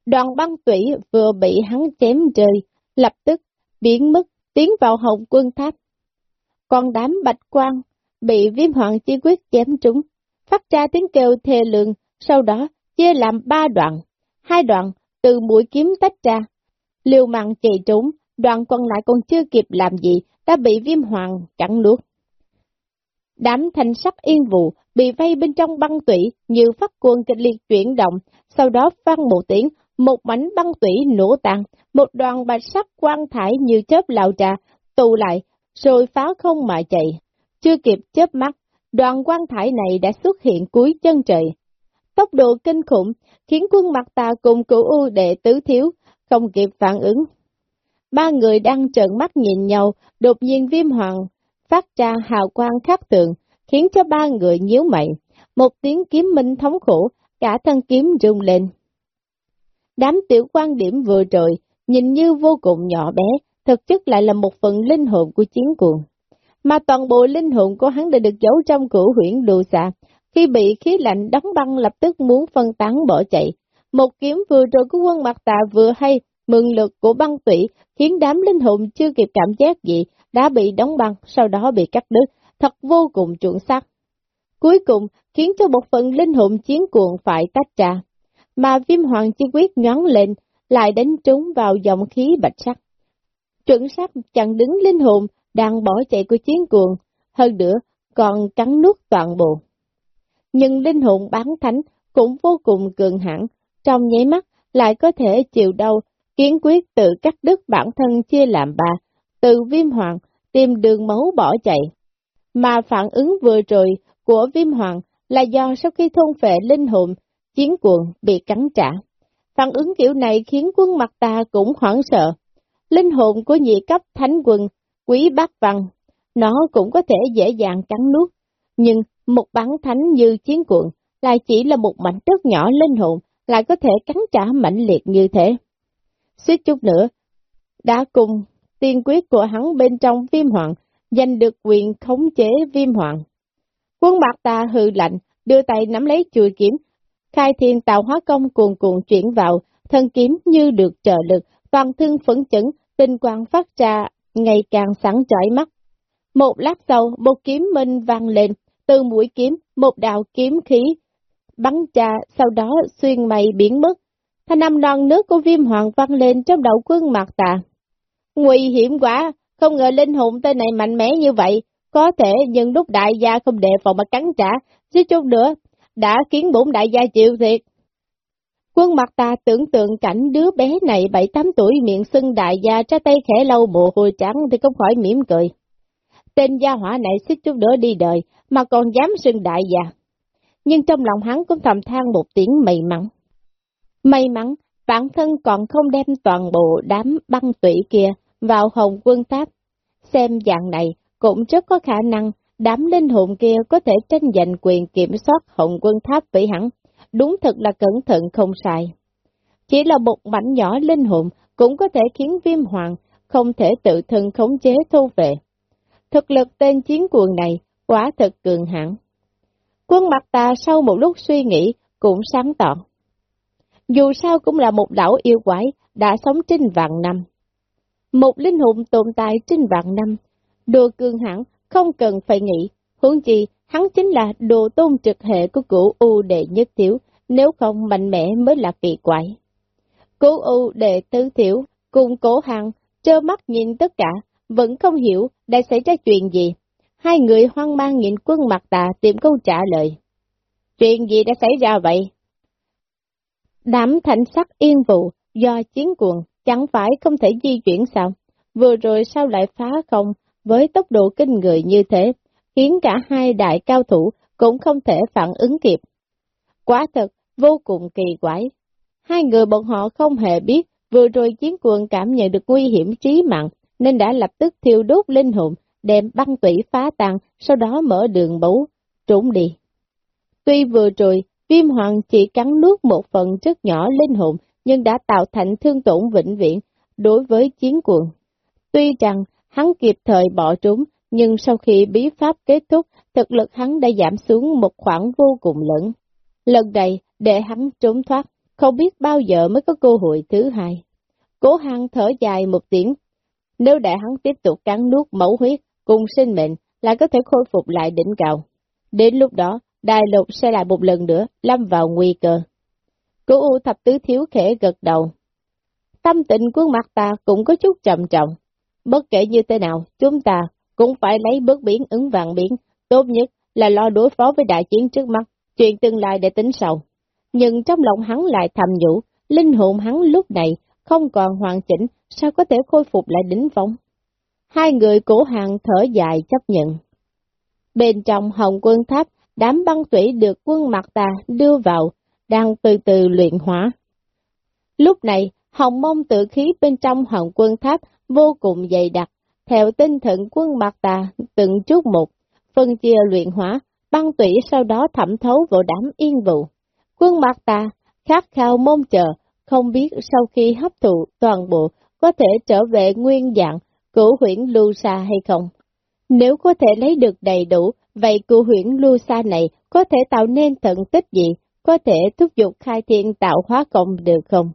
đoàn băng tủy vừa bị hắn chém rơi, lập tức biến mất, tiến vào hồng quân tháp. Còn đám bạch quang bị viêm hoàng chi quyết chém trúng, phát ra tiếng kêu thê lương, sau đó chia làm ba đoạn, hai đoạn từ mũi kiếm tách ra. Liều mạng chạy trốn, Đoàn còn lại còn chưa kịp làm gì, đã bị viêm hoàng chặn nuốt. Đám thanh sắc yên vụ bị vây bên trong băng tủy như phát quân kịch liệt chuyển động, sau đó vang một tiếng, một mảnh băng tủy nổ tan, một đoàn bạch sắc quang thải như chớp lao ra, tụ lại, rồi phá không mà chạy. Chưa kịp chớp mắt, đoàn quang thải này đã xuất hiện cuối chân trời. Tốc độ kinh khủng khiến quân mặt tà cùng cửu ưu đệ tứ thiếu, không kịp phản ứng. Ba người đang trợn mắt nhìn nhau, đột nhiên viêm hoàng, phát ra hào quang khác tượng, khiến cho ba người nhíu mày. Một tiếng kiếm minh thống khổ, cả thân kiếm rung lên. Đám tiểu quan điểm vừa rồi, nhìn như vô cùng nhỏ bé, thực chất lại là một phần linh hồn của chiến cuồng. Mà toàn bộ linh hồn của hắn đã được giấu trong cửu huyển đồ xạ, khi bị khí lạnh đóng băng lập tức muốn phân tán bỏ chạy. Một kiếm vừa rồi của quân mặt tà vừa hay, mượn lực của băng tủy, khiến đám linh hồn chưa kịp cảm giác gì, đã bị đóng băng, sau đó bị cắt đứt, thật vô cùng chuẩn xác. Cuối cùng, khiến cho một phần linh hồn chiến cuồng phải tách ra, mà viêm hoàng chi quyết nhón lên, lại đánh trúng vào dòng khí bạch sắc. Chuẩn xác chặn đứng linh hồn đang bỏ chạy của chiến cuồng, hơn nữa còn cắn nuốt toàn bộ. Nhưng linh hồn bán thánh cũng vô cùng cường hãn, trong nháy mắt lại có thể chịu đau, kiến quyết tự cắt đứt bản thân chia làm ba, từ viêm hoàng tìm đường máu bỏ chạy. Mà phản ứng vừa rồi của viêm hoàng là do sau khi thôn phệ linh hồn, chiến cuồng bị cắn trả. Phản ứng kiểu này khiến quân mặt ta cũng hoảng sợ. Linh hồn của nhị cấp thánh quân, quý bác văn, nó cũng có thể dễ dàng cắn nuốt. Nhưng một bán thánh như chiến cuộn lại chỉ là một mảnh đất nhỏ linh hồn, lại có thể cắn trả mạnh liệt như thế. Suýt chút nữa, đã cùng tiên quyết của hắn bên trong viêm hoàng, giành được quyền khống chế viêm hoàng. Quân bạc ta hư lạnh, đưa tay nắm lấy chuôi kiếm, khai thiên tạo hóa công cuồn cuộn chuyển vào, thân kiếm như được trợ lực, toàn thân phấn chấn, tinh quang phát ra, ngày càng sáng chói mắt. Một lát sau, một kiếm minh vang lên, từ mũi kiếm, một đạo kiếm khí, bắn ra, sau đó xuyên mây biến mất. Thanh âm non nước của viêm hoàng văng lên trong đầu quân mặt tà. Nguy hiểm quá, không ngờ linh hồn tên này mạnh mẽ như vậy, có thể nhưng lúc đại gia không đề phòng mà cắn trả, chứ chút nữa, đã khiến bổn đại gia chịu thiệt. Quân mặt ta tưởng tượng cảnh đứa bé này 7-8 tuổi miệng sưng đại gia ra tay khẽ lâu mồ hôi trắng thì không khỏi mỉm cười. Tên gia hỏa này xích chút nữa đi đời mà còn dám sưng đại gia. Nhưng trong lòng hắn cũng thầm than một tiếng may mắn. May mắn, bản thân còn không đem toàn bộ đám băng tủy kia vào hồng quân tháp. Xem dạng này cũng rất có khả năng đám linh hồn kia có thể tranh giành quyền kiểm soát hồng quân tháp với hắn. Đúng thật là cẩn thận không sai. Chỉ là một mảnh nhỏ linh hồn cũng có thể khiến viêm hoàng không thể tự thân khống chế thu về. Thực lực tên chiến cuồng này quá thật cường hãn. Quân mặt ta sau một lúc suy nghĩ cũng sáng tỏ. Dù sao cũng là một lão yêu quái đã sống trên vạn năm. Một linh hồn tồn tại trên vạn năm, đồ cường hãn không cần phải nghĩ, huống chi hắn chính là đồ tôn trực hệ của cửu U đệ nhất thiếu, nếu không mạnh mẽ mới là kỳ quái. Cửu U đệ tứ thiếu, cùng cố hàng, trơ mắt nhìn tất cả, vẫn không hiểu đã xảy ra chuyện gì. Hai người hoang mang nhìn quân mặt tà tìm câu trả lời. Chuyện gì đã xảy ra vậy? Đám thành sắc yên vụ do chiến cuồng chẳng phải không thể di chuyển sao? Vừa rồi sao lại phá không với tốc độ kinh người như thế, khiến cả hai đại cao thủ cũng không thể phản ứng kịp. Quá thật, vô cùng kỳ quái. Hai người bọn họ không hề biết vừa rồi chiến cuồng cảm nhận được nguy hiểm trí mạng, nên đã lập tức thiêu đốt linh hồn, đem băng tủy phá tan, sau đó mở đường bấu, trốn đi. Tuy vừa rồi, viêm hoàng chỉ cắn nuốt một phần rất nhỏ linh hồn, nhưng đã tạo thành thương tổn vĩnh viễn đối với chiến cuồng. Tuy rằng hắn kịp thời bỏ trốn, nhưng sau khi bí pháp kết thúc, thực lực hắn đã giảm xuống một khoảng vô cùng lớn. Lần này, để hắn trốn thoát, không biết bao giờ mới có cơ hội thứ hai. Cố hăng thở dài một tiếng, nếu để hắn tiếp tục cắn nuốt mẫu huyết cùng sinh mệnh, lại có thể khôi phục lại đỉnh cao. Đến lúc đó, đại lục sẽ lại một lần nữa lâm vào nguy cơ. Cố U thập tứ thiếu khẽ gật đầu. Tâm tình của mặt ta cũng có chút trầm trọng. Bất kể như thế nào, chúng ta cũng phải lấy bước biến ứng vạn biến. Tốt nhất là lo đối phó với đại chiến trước mắt, chuyện tương lai để tính sau. Nhưng trong lòng hắn lại thầm nhủ, linh hồn hắn lúc này không còn hoàn chỉnh, sao có thể khôi phục lại đỉnh phóng. Hai người cổ hàng thở dài chấp nhận. Bên trong hồng quân tháp, đám băng tủy được quân mặt tà đưa vào, đang từ từ luyện hóa. Lúc này, hồng mông tự khí bên trong hồng quân tháp vô cùng dày đặc, theo tinh thần quân mặt tà từng chút một, phân chia luyện hóa, băng tủy sau đó thẩm thấu vào đám yên vụ. Quân mặt tà khát khao mong chờ, không biết sau khi hấp thụ toàn bộ có thể trở về nguyên dạng cửu huyển lưu xa hay không. Nếu có thể lấy được đầy đủ, vậy cụ huyển lưu xa này có thể tạo nên thận tích gì, có thể thúc giục khai thiên tạo hóa công được không?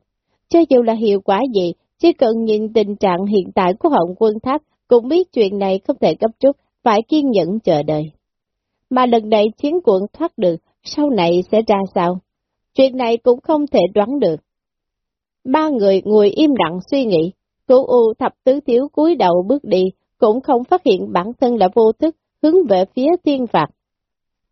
Cho dù là hiệu quả gì, chỉ cần nhìn tình trạng hiện tại của họng quân tháp, cũng biết chuyện này không thể gấp rút, phải kiên nhẫn chờ đợi. Mà lần này chiến quận thoát được, sau này sẽ ra sao? Chuyện này cũng không thể đoán được. Ba người ngồi im lặng suy nghĩ, Cố U thập tứ thiếu cúi đầu bước đi, cũng không phát hiện bản thân là vô thức, hướng về phía thiên phạt.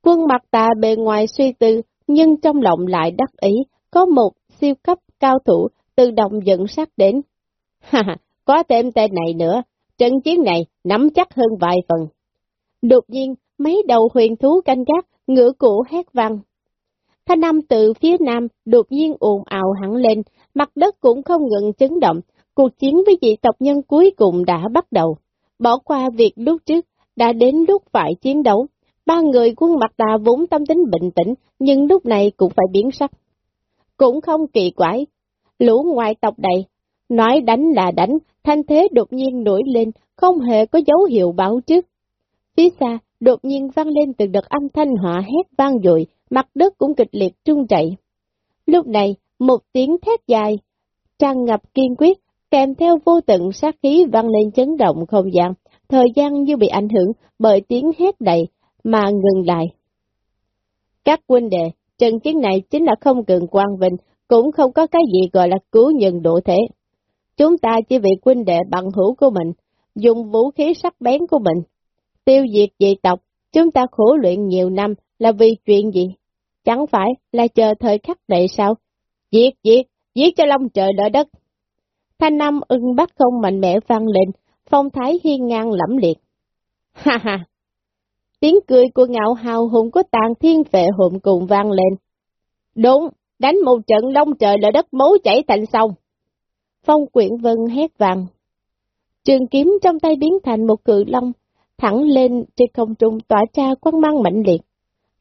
Quân mặt tà bề ngoài suy tư, nhưng trong lòng lại đắc ý, có một siêu cấp cao thủ tự động dẫn sát đến. Ha ha, có thêm tên này nữa, trận chiến này nắm chắc hơn vài phần. Đột nhiên, mấy đầu huyền thú canh gác, ngựa cổ hét vang. Thanh âm từ phía nam đột nhiên ồn ào hẳn lên, mặt đất cũng không ngừng chấn động, cuộc chiến với dị tộc nhân cuối cùng đã bắt đầu. Bỏ qua việc lúc trước, đã đến lúc phải chiến đấu. Ba người quân mặt tà vốn tâm tính bình tĩnh, nhưng lúc này cũng phải biến sắc. Cũng không kỳ quái, lũ ngoại tộc này, nói đánh là đánh, thanh thế đột nhiên nổi lên, không hề có dấu hiệu báo trước. Phía xa, đột nhiên vang lên từ đợt âm thanh họa hét vang dội, mặt đất cũng kịch liệt trung chạy. Lúc này, một tiếng thét dài, tràn ngập kiên quyết, kèm theo vô tận sát khí vang lên chấn động không gian, thời gian như bị ảnh hưởng bởi tiếng hét đầy mà ngừng lại. Các huynh đệ, trận chiến này chính là không cần quan vinh, cũng không có cái gì gọi là cứu nhân độ thể. Chúng ta chỉ vì huynh đệ bằng hữu của mình, dùng vũ khí sắc bén của mình, tiêu diệt dị tộc, chúng ta khổ luyện nhiều năm là vì chuyện gì? Chẳng phải là chờ thời khắc này sao? Giết, giết, giết cho long trời đỡ đất. Thanh năm ưng bắt không mạnh mẽ vang lên, phong thái hiên ngang lẫm liệt. Ha ha! Tiếng cười của ngạo hào hùng của tàn thiên vệ hụm cùng vang lên. Đúng, đánh một trận long trời lở đất máu chảy thành sông. Phong quyển vân hét vàng. Trường kiếm trong tay biến thành một cự long, thẳng lên trên không trung tỏa ra quang mang mạnh liệt.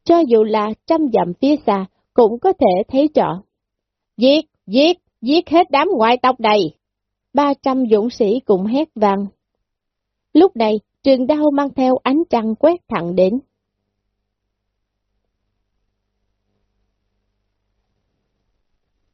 Cho dù là trăm dặm phía xa, cũng có thể thấy rõ. Giết, giết, giết hết đám ngoại tộc này. 300 dũng sĩ cùng hét vang. Lúc này, trường đao mang theo ánh trăng quét thẳng đến.